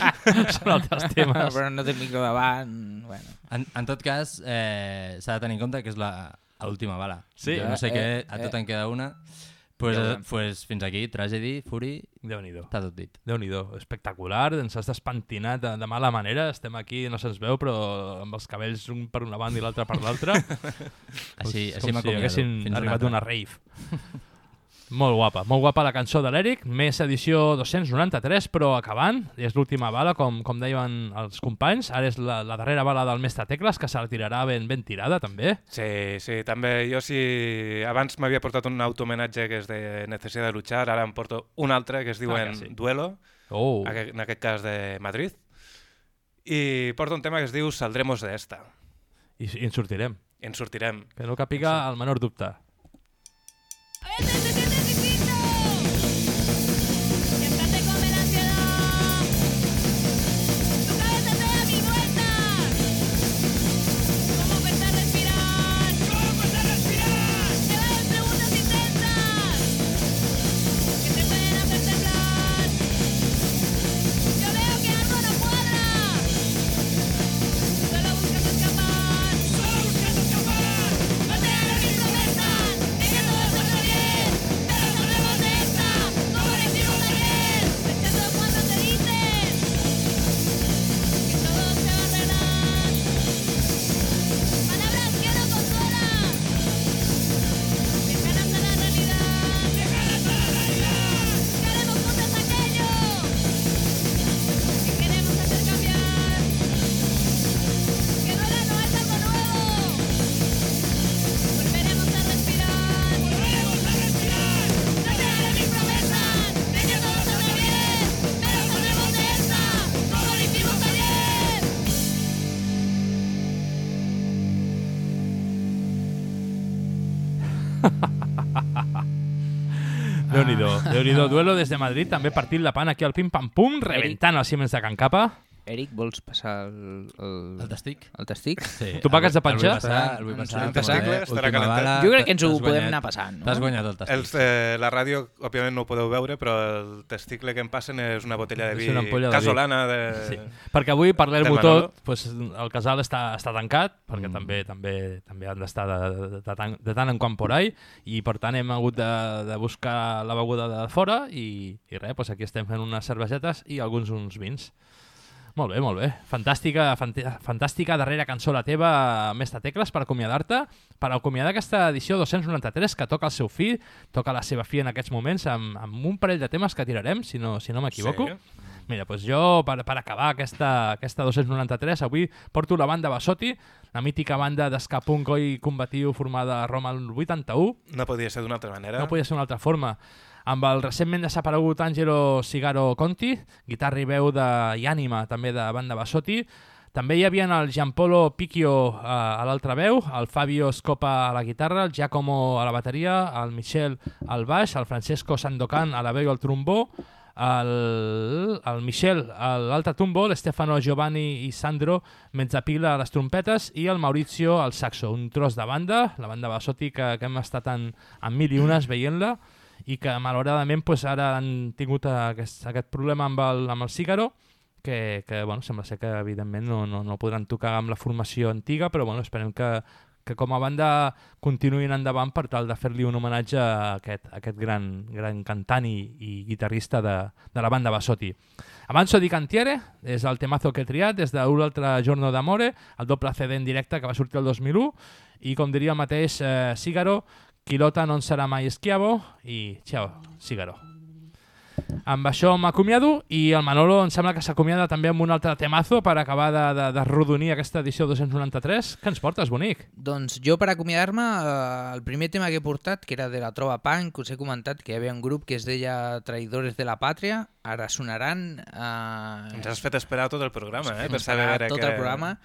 (laughs) són altres temes. Però no té micro davant... Bueno. En, en tot cas, eh, s'ha de tenir en compte que és la l'última bala. Sí. Jo no sé Eh, què, eh, a tot eh. en queda una. Pues, Ja eh, pues fins aquí, Tragedy, Fury, Déu-n'hi-do. està tot dit. Déu-n'hi-do, espectacular, ens has despentinat de, de mala manera, estem aquí, no se'ns veu, però amb els cabells un per una banda i l'altre per l'altra. (laughs) Així- Com així si m'acomiado. haguessin Fins una arribat d'una rave. Molt guapa, molt guapa la cançó de l'Eric, més edició 293, però acabant, és l'última bala, com, com deien els companys, ara és la, la darrera bala del mestre Tecles, que se la tirarà ben, ben tirada, també. Sí, sí, també jo si abans m'havia portat un automenatge que és de Necesidad de luchar, ara em porto un altre que es diuen Ah, que sí. Duelo, Oh. en aquest cas de Madrid, i porto un tema que es diu Saldremos de esta. I, I ens sortirem. I ens sortirem. Que no capiga el menor dubte. Siempre Déu-n'hi-do, Déu-n'hi-do. Duelo des de Madrid, també partint la pan aquí al pim-pam-pum, rebentant el Siemens de Can Capa. Eric, vols passar el... El, el testic? El testic? Sí, Tu pagues de el vull penjar? passar, el vull passar. El testicle estarà calentat. Jo crec que ens ho podem anar passant, no? T'has guanyat el testic. Els, eh, la ràdio, òbviament, no ho podeu veure, però el testicle que em passen és una botella de vi de casolana de... Sí. Perquè avui, per del tot, pues, el casal està, està tancat, perquè mm. també també també han d'estar de, de, de, tant, de tant en quant por ahí, i per tant hem hagut de, de buscar la beguda de fora, i, i res, pues aquí estem fent unes cervesetes i alguns uns vins. Molt bé, molt bé. Fantàstica, fant fantàstica darrera cançó la teva, Mestre Tecles, per acomiadar-te, per acomiadar aquesta edició 293 que toca el seu fi, toca la seva fi en aquests moments, amb, amb un parell de temes que tirarem, si no, si no m'equivoco. Sí. Mira, doncs jo, per, per acabar aquesta, aquesta 293, avui porto la banda Basotti, la mítica banda d'escapunk oi combatiu formada a Roma el 81. No podia ser d'una altra manera. No podia ser d'una altra forma. Amb el recentment desaparegut Angelo Cigaro Conti, guitarra i veu de, i ànima també de banda Basotti. També hi havia el Gianpolo Picchio eh, a l'altra veu, el Fabio Scopa a la guitarra, el Giacomo a la bateria, el Michel al baix, el Francesco Sandokan a la veu i al trombó, el, el Michel a l'altre trombó, l'Stefano Giovanni i Sandro Mezzapila a les trompetes i el Maurizio al saxo, un tros de banda, la banda Basotti que, que hem estat en, en mil i unes veient-la i que malauradament pues, ara han tingut aquest, aquest problema amb el, amb el Cígaro que, que bueno, sembla ser que evidentment no, no, no podran tocar amb la formació antiga però bueno, esperem que, que com a banda continuïn endavant per tal de fer-li un homenatge a aquest, a aquest gran, gran cantant i, i guitarrista de, de la banda Basotti. Avanzo di Cantiere és el temazo que he triat des d'un altre Giorno d'Amore, el doble CD en directe que va sortir el 2001 i com diria el mateix eh, Quilota non serà mai esquiavo i ciao, Cígaro. Amb això m'acomiado i el Manolo em sembla que s'acomiada també amb un altre temazo per acabar de, de, de rodonir aquesta edició 293. Què ens portes, bonic? Doncs jo per acomiadar-me, eh, el primer tema que he portat, que era de la Trova Punk, us he comentat que hi havia un grup que es deia Traïdores de la Pàtria, ara sonaran... Eh, Ens has fet esperar tot el programa, eh? Per saber tot que... el programa.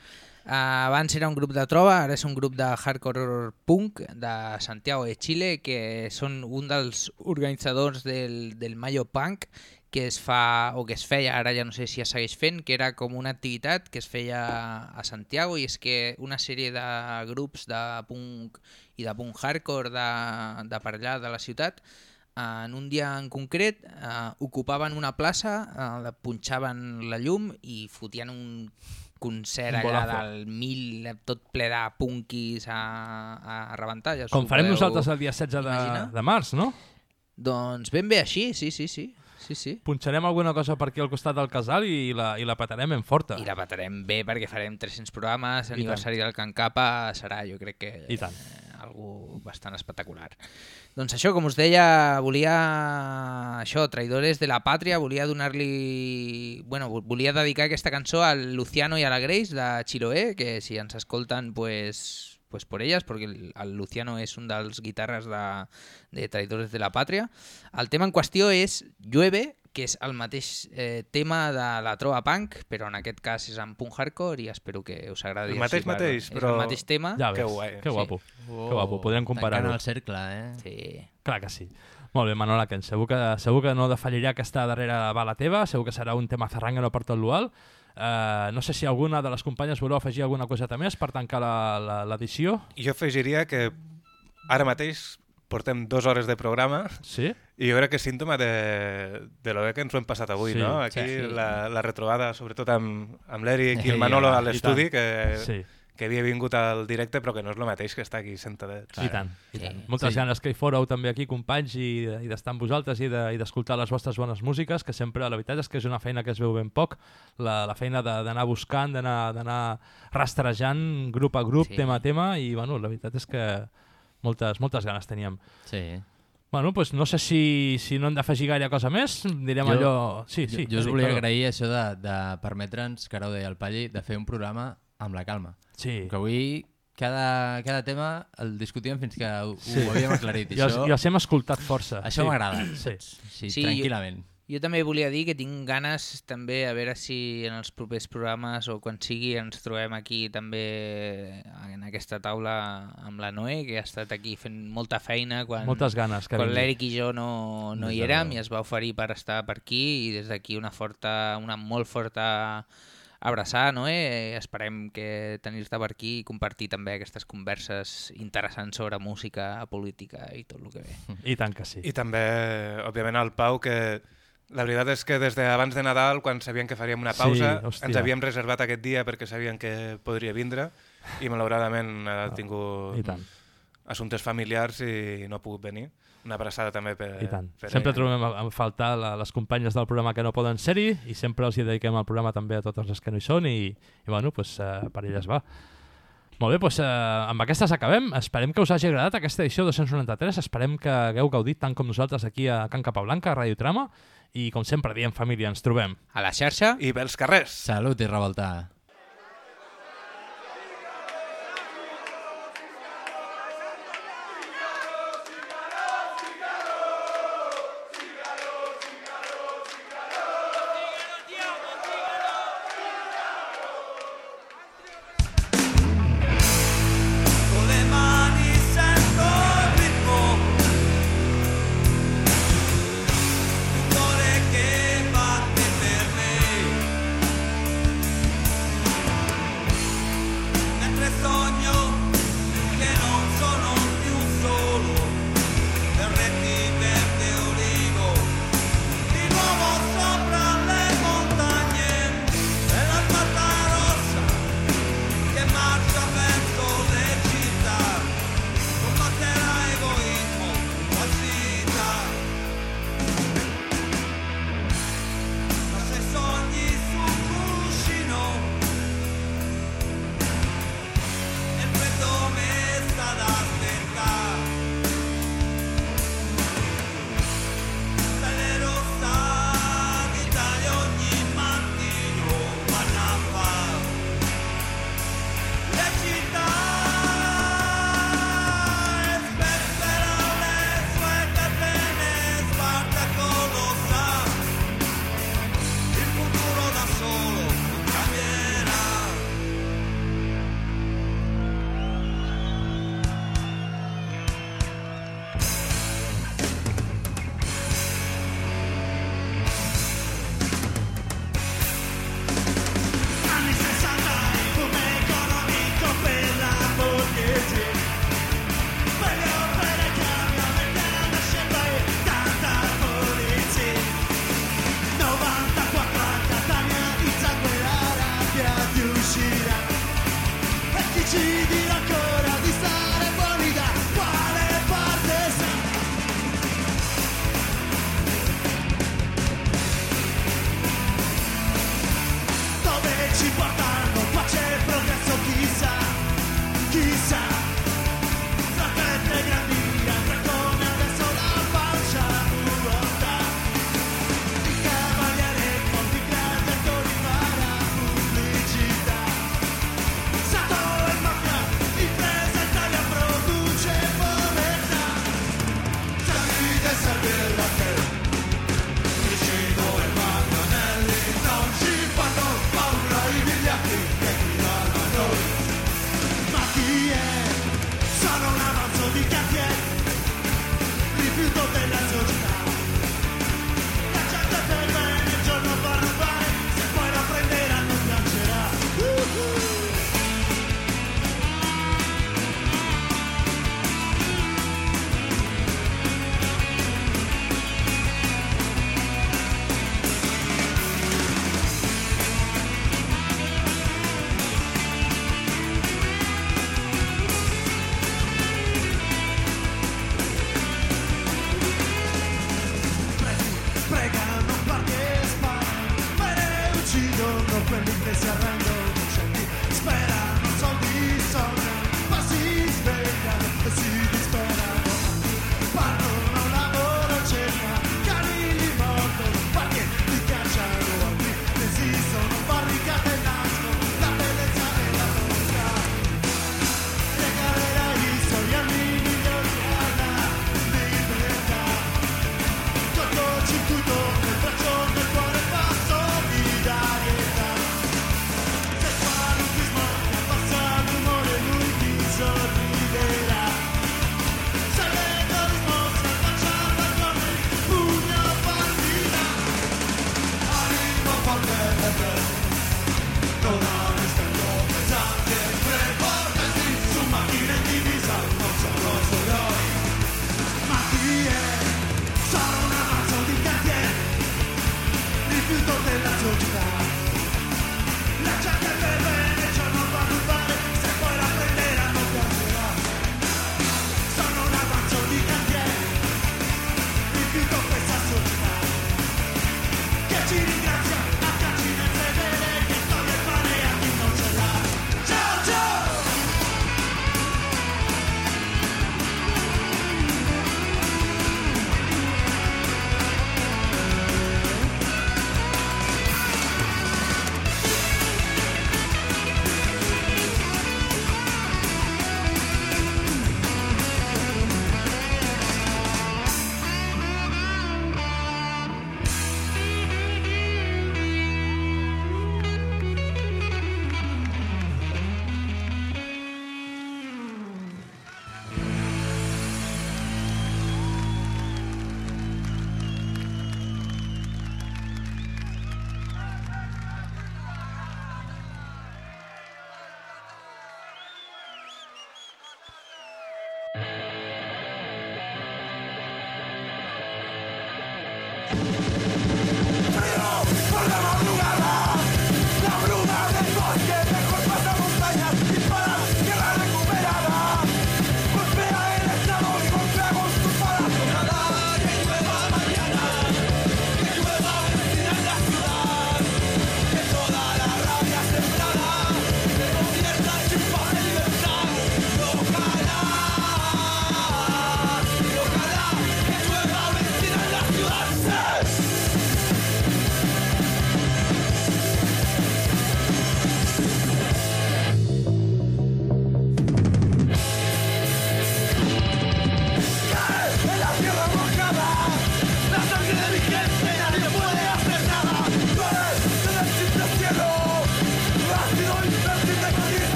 Uh, abans era un grup de trova, ara és un grup de hardcore punk de Santiago de Chile, que són un dels organitzadors del, del Mayo Punk, que es fa, o que es feia, ara ja no sé si es segueix fent, que era com una activitat que es feia a Santiago, i és que una sèrie de grups de punk i de punk hardcore de, de per allà de la ciutat en un dia en concret eh, ocupaven una plaça, eh, punxaven la llum i fotien un concert Un allà bolazo. del mil, tot ple de punkis a, a rebentar. Ja Com farem podeu nosaltres el dia 16 de, de març, no? Doncs ben bé així, sí, sí, sí. sí, sí. Punxarem alguna cosa per aquí al costat del casal i la, i la patarem ben forta. I la patarem bé perquè farem 300 programes, l'aniversari del Can Capa serà, jo crec que, I tant. eh, algú bastant espectacular. Doncs això, com us deia, volia això, Traïdores de la Pàtria, volia donar-li... Bueno, vo- volia dedicar aquesta cançó al Luciano i a la Grace de Chiloé, que si ens escolten, pues, pues por ellas, porque el, el Luciano és un dels guitarres de, de Traïdores de la Pàtria. El tema en qüestió és Llueve, que és el mateix eh, tema de la trova punk, però en aquest cas és en punk hardcore i espero que us agradi. El mateix així, mateix, és però- el mateix tema. Ja ves, Que guai. que guapo. Sí. Que guapo, podrem comparar-ho. Tancant el cercle, eh? Sí. Clar que sí. Molt bé, Manola, que segur que, segur que no defallirà aquesta darrera bala teva, segur que serà un tema zarrangano per tot l'UAL. Uh, no sé si alguna de les companyes voleu afegir alguna coseta més per tancar la- la- l'edició. Jo afegiria que ara mateix portem dues hores de programa sí? i jo crec que és símptoma de, de lo bé que ens ho hem passat avui, Sí, no? Aquí sí. la, la retrobada, sobretot amb, amb l'Eric i (laughs) el Manolo a l'estudi, que, Sí. que havia vingut al directe però que no és el mateix que estar aquí sentadets. I tant, i tant. Moltes Sí. ganes que hi fóreu també aquí, companys, i, i d'estar amb vosaltres i de- i d'escoltar les vostres bones músiques, que sempre, la veritat és que és una feina que es veu ben poc, la, la feina de- d'anar buscant, d'anar d'anar rastrejant grup a grup, Sí. tema a tema, i bueno, la veritat és que moltes, moltes ganes teníem. Sí. Bueno, doncs no sé si, si no hem d'afegir gaire cosa més, direm allò... Sí, sí. jo, jo us volia perdó. agrair això de, de permetre'ns, que ara ho deia el Palli, de fer un programa amb la calma. Sí. Que avui cada, cada tema el discutíem fins que ho, Sí. ho havíem aclarit. I I els- això, i els hem escoltat força, Això sí. m'agrada. Sí. sí, Sí, tranquil·lament. Jo, jo també volia dir que tinc ganes també a veure si en els propers programes o quan sigui ens trobem aquí també en aquesta taula amb la Noé, que ha estat aquí fent molta feina quan, Moltes ganes que quan l'Eric i jo no, no hi Des érem i es va oferir per estar per aquí i des d'aquí una forta, una molt forta abraçar, Noé. Esperem que tenir-te per aquí i compartir també aquestes converses interessants sobre música, política i tot el que ve. I tant que sí. I també, òbviament, el Pau, que la veritat és que des d'abans de Nadal, quan sabien que faríem una Sí, pausa, hòstia. ens havíem reservat aquest dia perquè sabien que podria vindre i malauradament ha tingut I tant. assumptes familiars i no ha pogut venir. Una abraçada també per, I tant. per Sempre ella. trobem a, a faltar la, les companyes del programa que no poden ser-hi i sempre els hi dediquem el programa també a totes les que no hi són i, i bueno, pues, uh, per elles va. Molt bé, doncs, uh, amb aquestes acabem. Esperem que us hagi agradat aquesta edició 293. Esperem que hagueu gaudit tant com nosaltres aquí a Can Capablanca, a Radio Trama. I com sempre diem, família, ens trobem. A la xarxa. I pels carrers. Salut i revoltar.